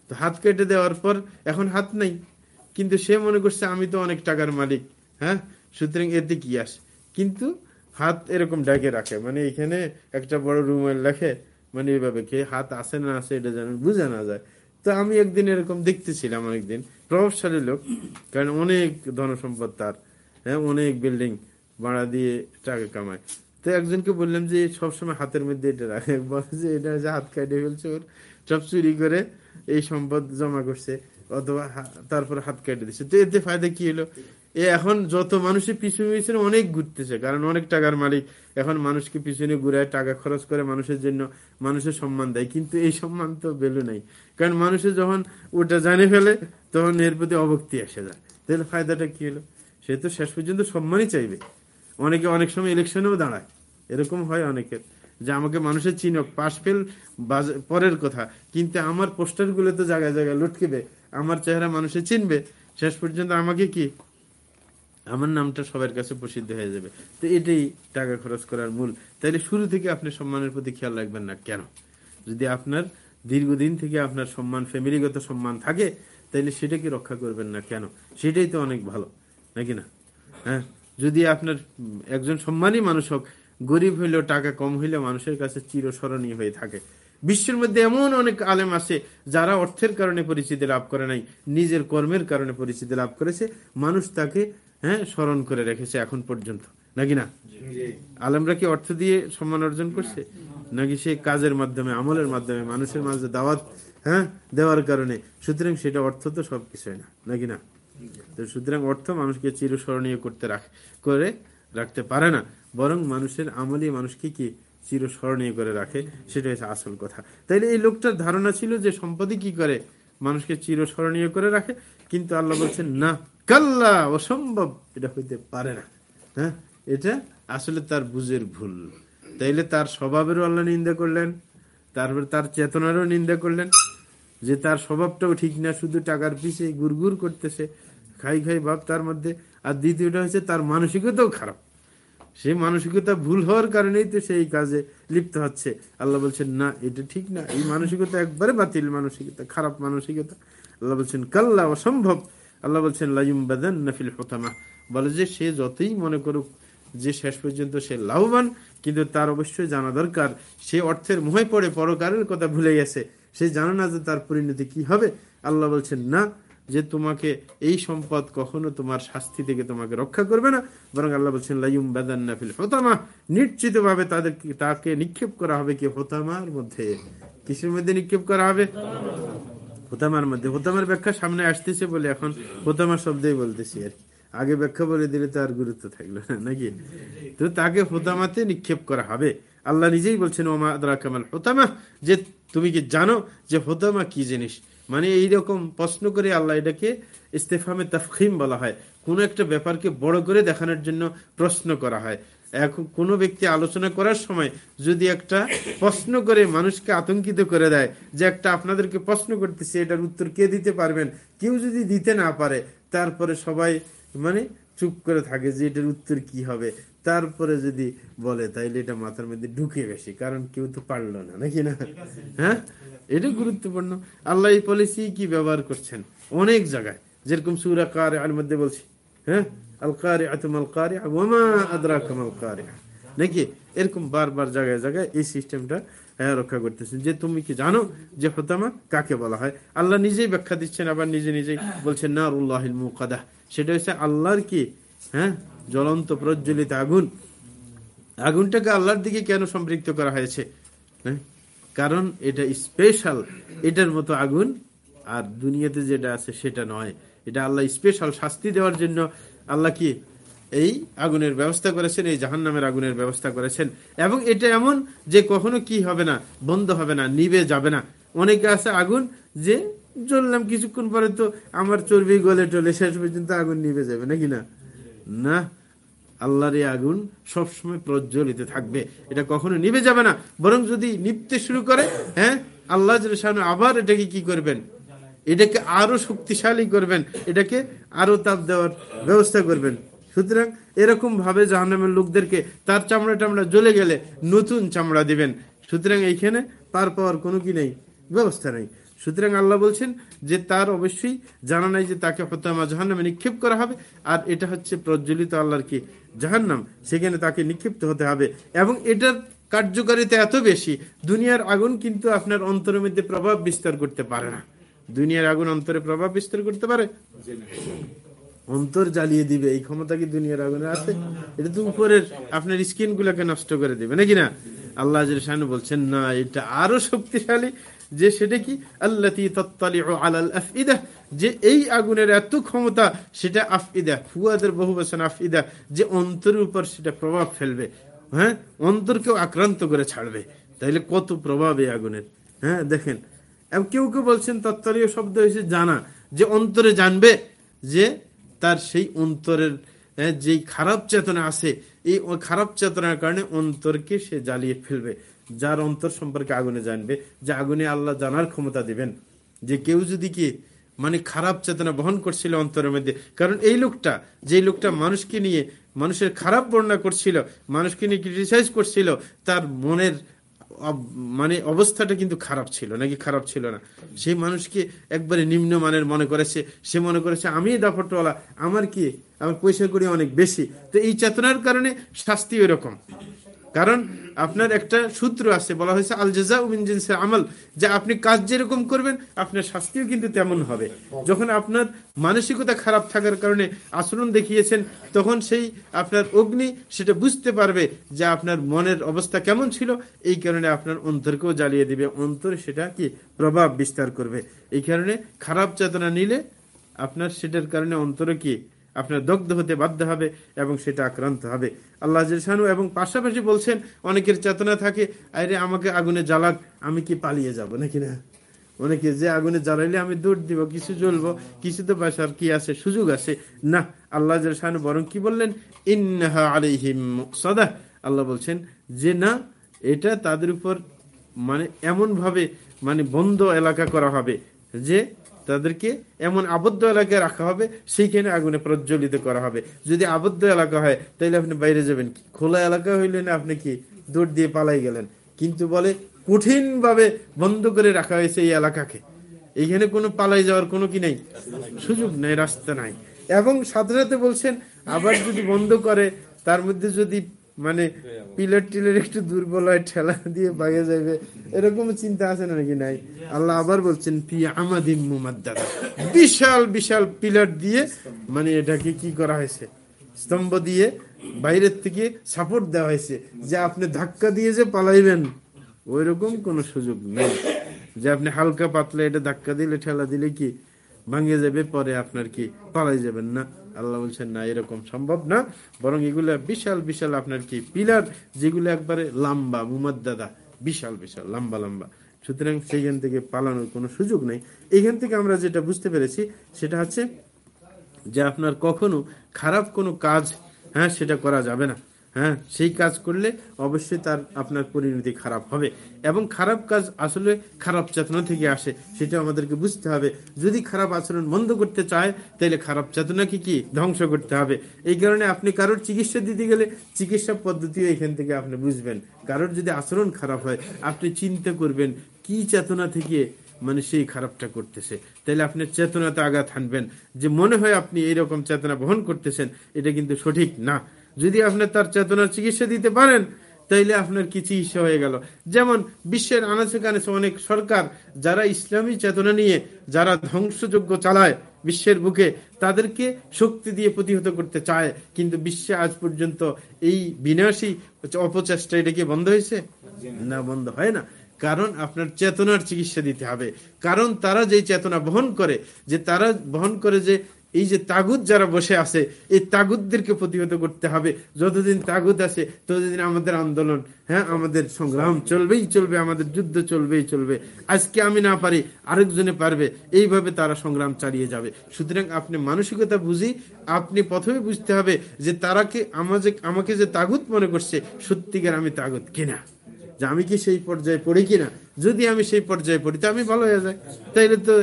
তো হাত কেটে দেওয়ার পর এখন হাত নাই। কিন্তু সে মনে করছে, আমি তো অনেক টাকার মালিক। হ্যাঁ? সুতরাং এতে কি আসে? কিন্তু হাত এরকম ডাকে রাখে। মানে এখানে একটা বড় রুমের লেখে মানে এইভাবে কে হাত আসে না আসে এটা যেন বুঝে না যায়। তো আমি একদিন এরকম দেখতেছিলাম অনেকদিন। প্রভাবশালী লোক, কারণ অনেক ধনসম্পদ তার হ্যাঁ অনেক বিল্ডিং ভাড়া দিয়ে টাকা কামায়। তো একজনকে বললাম যে, সবসময় হাতের মধ্যে এটা রাখে। যে, এটা যে হাত কাটে ফেলছে ওর, সব চুরি করে এই সম্পদ জমা করছে, অথবা তারপর হাত কেটে দিচ্ছে। তো এতে ফায়দা কি হলো? এ এখন যত মানুষের পিছনে পিছনে অনেক ঘুরতেছে। কারণ অনেক টাকার মালিক এখন মানুষকে পিছনে ঘুরায় টাকা খরচ করে মানুষের জন্য মানুষের সম্মান দেয়। কিন্তু এই সম্মান তো বেলু নাই। কারণ মানুষের যখন ওটা জানে ফেলে, তখন এর প্রতি অবক্তি এসে যায়। তাহলে ফায়দাটা কি হলো? সে তো শেষ পর্যন্ত সম্মানই চাইবে। অনেকে অনেক সময় ইলেকশনেও দাঁড়ায়। এরকম হয় অনেকের। যে আমাকে মানুষের চিনক, পাশ ফেল পরের কথা। কিন্তু আমার পোস্টারগুলো তো জায়গায় জায়গায় লটকেবে। আমার চেহারা মানুষে চিনবে। শেষ পর্যন্ত আমাকে কি আমার নামটা সবার কাছে প্রসিদ্ধ হয়ে যাবে। তো এটাই টাকা খরচ করার মূল। তাইলে শুরু থেকে আপনি সম্মানের প্রতি খেয়াল রাখবেন না কেন? যদি আপনার দীর্ঘদিন থেকে আপনার সম্মান, ফ্যামিলিগত সম্মান থাকে, তাইলে সেটাকে রক্ষা করবেন না কেন? সেটাই তো অনেক ভালো নাকি না? হ্যাঁ? যদি আপনার একজন সম্মানী মানুষ হোক, গরিব হইলেও টাকা কম হইলেও মানুষের কাছে চিরস্মরণীয় হয়ে থাকে। বিশ্বের মধ্যে এমন অনেক আলেম আছে যারা অর্থের কারণে পরিচিতি লাভ করে নাই, নিজের কর্মের কারণে পরিচিতি লাভ করেছে। মানুষ তাকে হ্যাঁ স্মরণ করে রেখেছে এখন পর্যন্ত। নাকি না? আলমরা কি অর্থ দিয়ে সম্মান অর্জন করছে? নাকি সে কাজের মাধ্যমে আমলের মাধ্যমে মানুষের মাঝে দাওয়াত হ্যাঁ দেওয়ার কারণে? সুতরাং সেটা অর্থ তো সবকিছুই না। নাকি না? তো সুতরাং অর্থ মানুষকে চিরস্মরণীয় করতে রাখ করে রাখতে পারে না। বরং মানুষের আমলই মানুষকে কি চিরস্মরণীয় করে রাখে? সেটা হচ্ছে আসল কথা। তাইলে এই লোকটার ধারণা ছিল যে সম্পদই কি করে মানুষকে চিরস্মরণীয় করে রাখে? কিন্তু আল্লাহ বলছেন না। কাল্লা অসম্ভব এটা হইতে পারে না হ্যাঁ? এটা আসলে তার বুঝের ভুল। তাইলে তার স্বভাবেরও আল্লাহ নিন্দা করলেন, তারপর তার চেতনারও নিন্দা করলেন, যে তার স্বভাবটাও ঠিক না, শুধু টাকার পিছে গুড়গুড় করতেছে, খাই খাই ভাব তার মধ্যে। আর দ্বিতীয়টা হচ্ছে তার মানসিকতাও খারাপ। সেই মানসিকতা ভুল হওয়ার কারণেই তো সেই কাজে লিপ্ত হচ্ছে। আল্লাহ বলছেন, না, এটা ঠিক না। এই মানসিকতা একবারে বাতিল মানসিকতা, খারাপ মানসিকতা। আল্লাহ বলছেন, কাল্লা অসম্ভব। আল্লাহ বলছেন, লাইম বাদান নাফিল হতামা। বলে যে, সে যতই মনে করুক যে, শেষ পর্যন্ত সে লাভবান, কিন্তু তার অবশ্যই জানা দরকার, সে অর্থের মোহে পড়ে পরকারের কথা ভুলে গেছে। সে জানে না যে, তার পরিণতি কি হবে। আল্লাহ বলছেন, না, যে তোমাকে এই সম্পদ কখনো তোমার শাস্তি থেকে তোমাকে রক্ষা করবে না। বরং আল্লাহ বলছেন, লাইম বেদান নাফিল হোতামা। নিশ্চিত ভাবে তাদের তাকে নিক্ষেপ করা হবে কি হোতামার মধ্যে? কিসের মধ্যে নিক্ষেপ করা হবে? হোতামার মধ্যে। হোতামার ব্যাখ্যা সামনে আসতেছে বলে এখন হোতামা শব্দেই বলতেছি আর আগে ব্যাখ্যা বলে দিলে তো আর গুরুত্ব থাকল না, নাকি? তো তাকে হোতামাতে নিক্ষেপ করা হবে। আল্লাহ নিজেই বলছেন, ওমা আদরা কামাল হোতামা? যে তুমি কি জানো যে হোতামা কি জিনিস? মানে এইরকম প্রশ্ন করে আল্লাহ এটাকে ইস্তেফামে তাফিম বলা হয়। কোন একটা ব্যাপারকে বড় করে দেখানোর জন্য প্রশ্ন করা হয়। এখন কোনো ব্যক্তি আলোচনা করার সময় যদি একটা প্রশ্ন করে মানুষকে আতঙ্কিত করে দেয় যে একটা আপনাদেরকে প্রশ্ন করতেছে, এটার উত্তর কে দিতে পারবেন? কেউ যদি দিতে না পারে, তারপরে সবাই মানে চুপ করে থাকে যে এটার উত্তর কি হবে। তারপরে যদি বলে, তাইলে এটা মাথার মধ্যে ঢুকে বেশি, কারণ কেউ তো পারল না, নাকি না? হ্যাঁ? এটা গুরুত্বপূর্ণ। আল্লাহ এই পলিসি কি ব্যবহার করছেন? অনেক জায়গায়। যেরকম সুরা কার মধ্যে বলছি হ্যাঁ? নাকি এরকম বারবার জায়গায় জায়গায় এই সিস্টেমটা রক্ষা করতেছেন যে তুমি কি জানো যে হতামা কাকে বলা হয়? আল্লাহ নিজেই ব্যাখ্যা দিচ্ছেন, আবার নিজে নিজেই বলছেন না উল্লাহ মুকাদা সেটা হচ্ছে আল্লাহর কি? হ্যাঁ? জ্বলন্ত প্রজ্বলিত আগুন। আগুনটাকে আল্লাহর দিকে কেন সম্পৃক্ত করা হয়েছে? হ্যাঁ? কারণ এটা স্পেশাল এটার মতো আগুন আর দুনিয়াতে যেটা আছে সেটা নয়। এটা আল্লাহ স্পেশাল শাস্তি দেওয়ার জন্য আল্লাহ কি এই আগুনের ব্যবস্থা করেছেন, এই জাহান নামের আগুনের ব্যবস্থা করেছেন। এবং এটা এমন যে কখনো কি হবে না, বন্ধ হবে না নিবে যাবে না। অনেকে আছে আগুন যে জ্বললাম কিছুক্ষণ পরে তো আমার চর্বি গলে টলে, শেষ পর্যন্ত আগুন নিবে যাবে, নাকি না? না, আল্লাহর এই আগুন সবসময় প্রজ্বলিত থাকবে। এটা কখনো নিবে যাবে না। বরং যদি নিপতে শুরু করে হ্যাঁ আল্লাহ আবার এটাকে কি করবেন? এটাকে আরও শক্তিশালী করবেন, এটাকে আরও তাপ দেওয়ার ব্যবস্থা করবেন। সুতরাং এরকম ভাবে জাহান্নামের লোকদেরকে তার চামড়া টামড়া জ্বলে গেলে নতুন চামড়া দিবেন। সুতরাং এইখানে পার পাওয়ার কোনো কি নেই, ব্যবস্থা নেই। সুতরাং আল্লাহ বলছেন যে তার অবশ্যই জানা নাই যে তাকে হতামা জাহান্নামে নিক্ষেপ করা হবে, আর এটা হচ্ছে প্রজ্বলিত আল্লাহর কি জাহান্নাম, সেখানে তাকে নিক্ষিপ্ত হতে হবে। এবং এটার কার্যকারিতা এত বেশি, দুনিয়ার আগুন কিন্তু আপনার অন্তরের মধ্যে প্রভাব বিস্তার করতে পারে না। দুনিয়ার আগুন অন্তরে প্রভাব বিস্তার করতে পারে? অন্তর জ্বালিয়ে দিবে, এই ক্ষমতা কি দুনিয়ার আগুনে আছে? এটা তো উপরের, আপনার স্কিন গুলাকে নষ্ট করে দিবে, নাকি না? আল্লাহ বলছেন, না, এটা আরও শক্তিশালী যে সেটা কি? আল্লাহ যে এই আগুনের এত ক্ষমতা, সেটা আফিদা ফুয়াদের বহু বছর আফিদা যে অন্তরের উপর সেটা প্রভাব ফেলবে হ্যাঁ? অন্তরকেও আক্রান্ত করে ছাড়বে। তাইলে কত প্রভাব এই আগুনের হ্যাঁ? দেখেন এবং কেউ কেউ বলছেন তত্তলীয় শব্দ হয়েছে জানা, যে অন্তরে জানবে যে তার সেই অন্তরের যেই খারাপ চেতনা আছে, এই খারাপ চেতনার কারণে অন্তরকে সে জ্বালিয়ে ফেলবে, যার অন্তর সম্পর্কে আগুনে জানবে, যে আগুনে আল্লাহ জানার ক্ষমতা দিবেন। যে কেউ যদি কি মানে খারাপ চেতনা বহন করছিল অন্তরের মধ্যে, কারণ এই লোকটা যে লোকটা মানুষকে নিয়ে, মানুষের খারাপ বর্ণনা করছিল, মানুষকে নিয়ে ক্রিটিসাইজ করছিল, তার মনের মানে অবস্থাটা কিন্তু খারাপ ছিল, নাকি খারাপ ছিল না। সেই মানুষকে একবারে নিম্ন মানের মনে করেছে, সে মনে করেছে, আমি দাফটওয়ালা আমার কি? আমার পয়সা করি অনেক বেশি। তো এই চেতনার কারণে শাস্তি ওই রকম। কারণ আপনার একটা সূত্র আছে, বলা হয়েছে আল জেজা উমিনজিনসের আমল, যে আপনি কাজ যেরকম করবেন, আপনার শাস্তিও কিন্তু তেমন হবে। যখন আপনার মানসিকতা খারাপ থাকার কারণে আচরণ দেখিয়েছেন, তখন সেই আপনার অগ্নি সেটা বুঝতে পারবে যে আপনার মনের অবস্থা কেমন ছিল। এই কারণে আপনার অন্তরকেও জ্বালিয়ে দিবে। অন্তর সেটা কি? প্রভাব বিস্তার করবে। এই কারণে খারাপ চেতনা নিলে আপনার সেটার কারণে অন্তরে কি? আপনার দগ্ধ হতে বাধ্য হবে এবং সেটা আক্রান্ত হবে। আল্লাহ শানু এবং পাশাপাশি বলছেন, অনেকের চেতনা থাকে আরে আমাকে আগুনে জ্বালাক, আমি কি পালিয়ে যাব নাকি না? অনেকে, যে আগুনে জ্বালাইলে আমি দৌড় দিব, কিছু জ্বলবো, কিছু তো বাসার কি আছে, সুযোগ আছে। না, আল্লাহ শানু বরং কি বললেন? ইন্নাহা আলাইহিম সদা আল্লাহ বলছেন, যে না, এটা তাদের উপর মানে এমন ভাবে মানে বন্ধ এলাকা করা হবে যে তাদেরকে এমন আবদ্ধ এলাকায় রাখা হবে, সেইখানে আগুনে প্রজ্বলিত করা হবে। যদি আবদ্ধ এলাকা হয় তাহলে আপনি বাইরে যাবেন খোলা এলাকা হইলে না আপনি কি দৌড় দিয়ে পালাই গেলেন? কিন্তু বলে কঠিন ভাবে বন্ধ করে রাখা হয়েছে এই এলাকাকে। এইখানে কোনো পালাই যাওয়ার কোনো কি নেই? সুযোগ নেই, রাস্তা নাই। এবং সাথে সাথে বলছেন, আবার যদি বন্ধ করে, তার মধ্যে যদি মানে পিলার টিলের একটু দুর্বল হয় ঠেলা দিয়ে বাগে যাবে এরকম চিন্তা আছে নাকি নাই? আল্লাহ আবার বলছেন পি আমাদিম মুমাদ্দাদা। বিশাল বিশাল পিলার দিয়ে মানে এটাকে কি করা হয়েছে? স্তম্ভ দিয়ে বাইরের থেকে সাপোর্ট দেওয়া হয়েছে যে আপনি ধাক্কা দিয়ে যে পালাইবেন। ওই রকম কোনো সুযোগ নেই। যে আপনি হালকা পাতলা এটা ধাক্কা দিলে ঠেলা দিলে কি ভাঙে যাবে, পরে আপনার কি পালাই যাবেন না? আল্লাহ বলছেন, না, এরকম সম্ভব না। বরং এগুলা বিশাল বিশাল আপনার কি পিলার, যেগুলো একবারে লম্বা, মুমাদ্দাদা, বিশাল বিশাল, লম্বা লম্বা। সুতরাং সেইখান থেকে পালানোর কোনো সুযোগ নেই। এখান থেকে আমরা যেটা বুঝতে পেরেছি, সেটা হচ্ছে যে আপনার কখনো খারাপ কোনো কাজ হ্যাঁ সেটা করা যাবে না। হ্যাঁ সেই কাজ করলে অবশ্যই তার, আপনার পরিণতি খারাপ হবে। এবং খারাপ কাজ আসলে খারাপ চেতনা থেকে আসে, সেটা আমাদেরকে বুঝতে হবে। যদি খারাপ আচরণ বন্ধ করতে চায়, তাহলে খারাপ চেতনাকে কি ধ্বংস করতে হবে? এই কারণে আপনি কারোর চিকিৎসা দিতে গেলে চিকিৎসা পদ্ধতিও এখান থেকে আপনি বুঝবেন। কারোর যদি আচরণ খারাপ হয়, আপনি চিন্তা করবেন, কি চেতনা থেকে মানে সেই খারাপটা করতেছে? তাহলে আপনি চেতনাতে আঘাত হানবেন। যে মনে হয় আপনি এইরকম চেতনা বহন করতেছেন, এটা কিন্তু সঠিক না। যদি আপনি তার চেতনার চিকিৎসা দিতে পারেন, তাইলে আপনার কি চিকিৎসা হয়ে গেল। যেমন বিশ্বের আনাচে কানাচে অনেক সরকার যারা ইসলামী চেতনা নিয়ে যারা ধ্বংসযোগ্য চালায় বিশ্বের বুকে, তাদেরকে শক্তি দিয়ে প্রতিহত করতে চায়। কিন্তু বিশ্বে আজ পর্যন্ত এই বিনাশী অপচেষ্টা এটা কি বন্ধ হয়েছে? না, বন্ধ হয় না। কারণ আপনার চেতনার চিকিৎসা দিতে হবে। কারণ তারা যেই চেতনা বহন করে, যে তারা বহন করে যে এই যে তাগুদ যারা বসে আছে, এই তাগুদদেরকে প্রতিহত করতে হবে। যতদিন তাগুদ আছে, ততদিন আমাদের আন্দোলন হ্যাঁ আমাদের সংগ্রাম চলবেই চলবে, আমাদের যুদ্ধ চলবেই চলবে। আজকে আমি না পারি, আরেকজনে পারবে, এইভাবে তারা সংগ্রাম চালিয়ে যাবে। সুতরাং আপনি মানসিকতা বুঝি, আপনি প্রথমে বুঝতে হবে যে তারাকে আমাকে আমাকে যে তাগুদ মনে করছে, সত্যিকার আমি তাগুদ কিনা? যে আমি কি সেই পর্যায়ে পড়ি কিনা? যদি আমি সেই পর্যায়ে পড়ি, তো আমি ভালো হয়ে যাই। তাইলে তো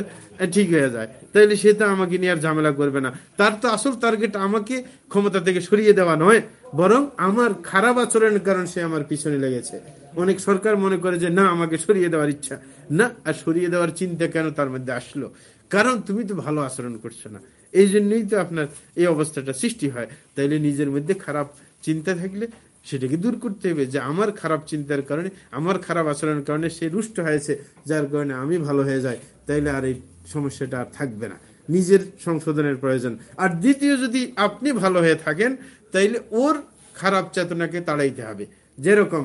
ঠিক হয়ে যায়। তাইলে সে তো আমাকে নিয়ে আর ঝামেলা করবে না। তার তো আসল টার্গেট আমাকে ক্ষমতা থেকে সরিয়ে দেওয়া নয়, বরং আমার খারাপ আচরণের কারণ সে আমার পিছনে লেগেছে। অনেক সরকার মনে করে যে, না, আমাকে সরিয়ে দেওয়ার ইচ্ছা। না, আর সরিয়ে দেওয়ার চিন্তা কেন তার মধ্যে আসলো? কারণ তুমি তো ভালো আচরণ করছ না। এই জন্যই তো আপনার এই অবস্থাটা সৃষ্টি হয়। তাইলে নিজের মধ্যে খারাপ চিন্তা থাকলে সেটাকে দূর করতে হবে যে আমার খারাপ চিন্তার কারণে, আমার খারাপ আচরণের কারণে সে রুষ্ট হয়েছে, যার কারণে আমি ভালো হয়ে যাই। তাইলে আর এই সমস্যাটা আর থাকবে না। নিজের সংশোধনের প্রয়োজন। আর দ্বিতীয়, যদি আপনি ভালো হয়ে থাকেন, তাইলে ওর খারাপ চেতনাকে তাড়াইতে হবে। যেরকম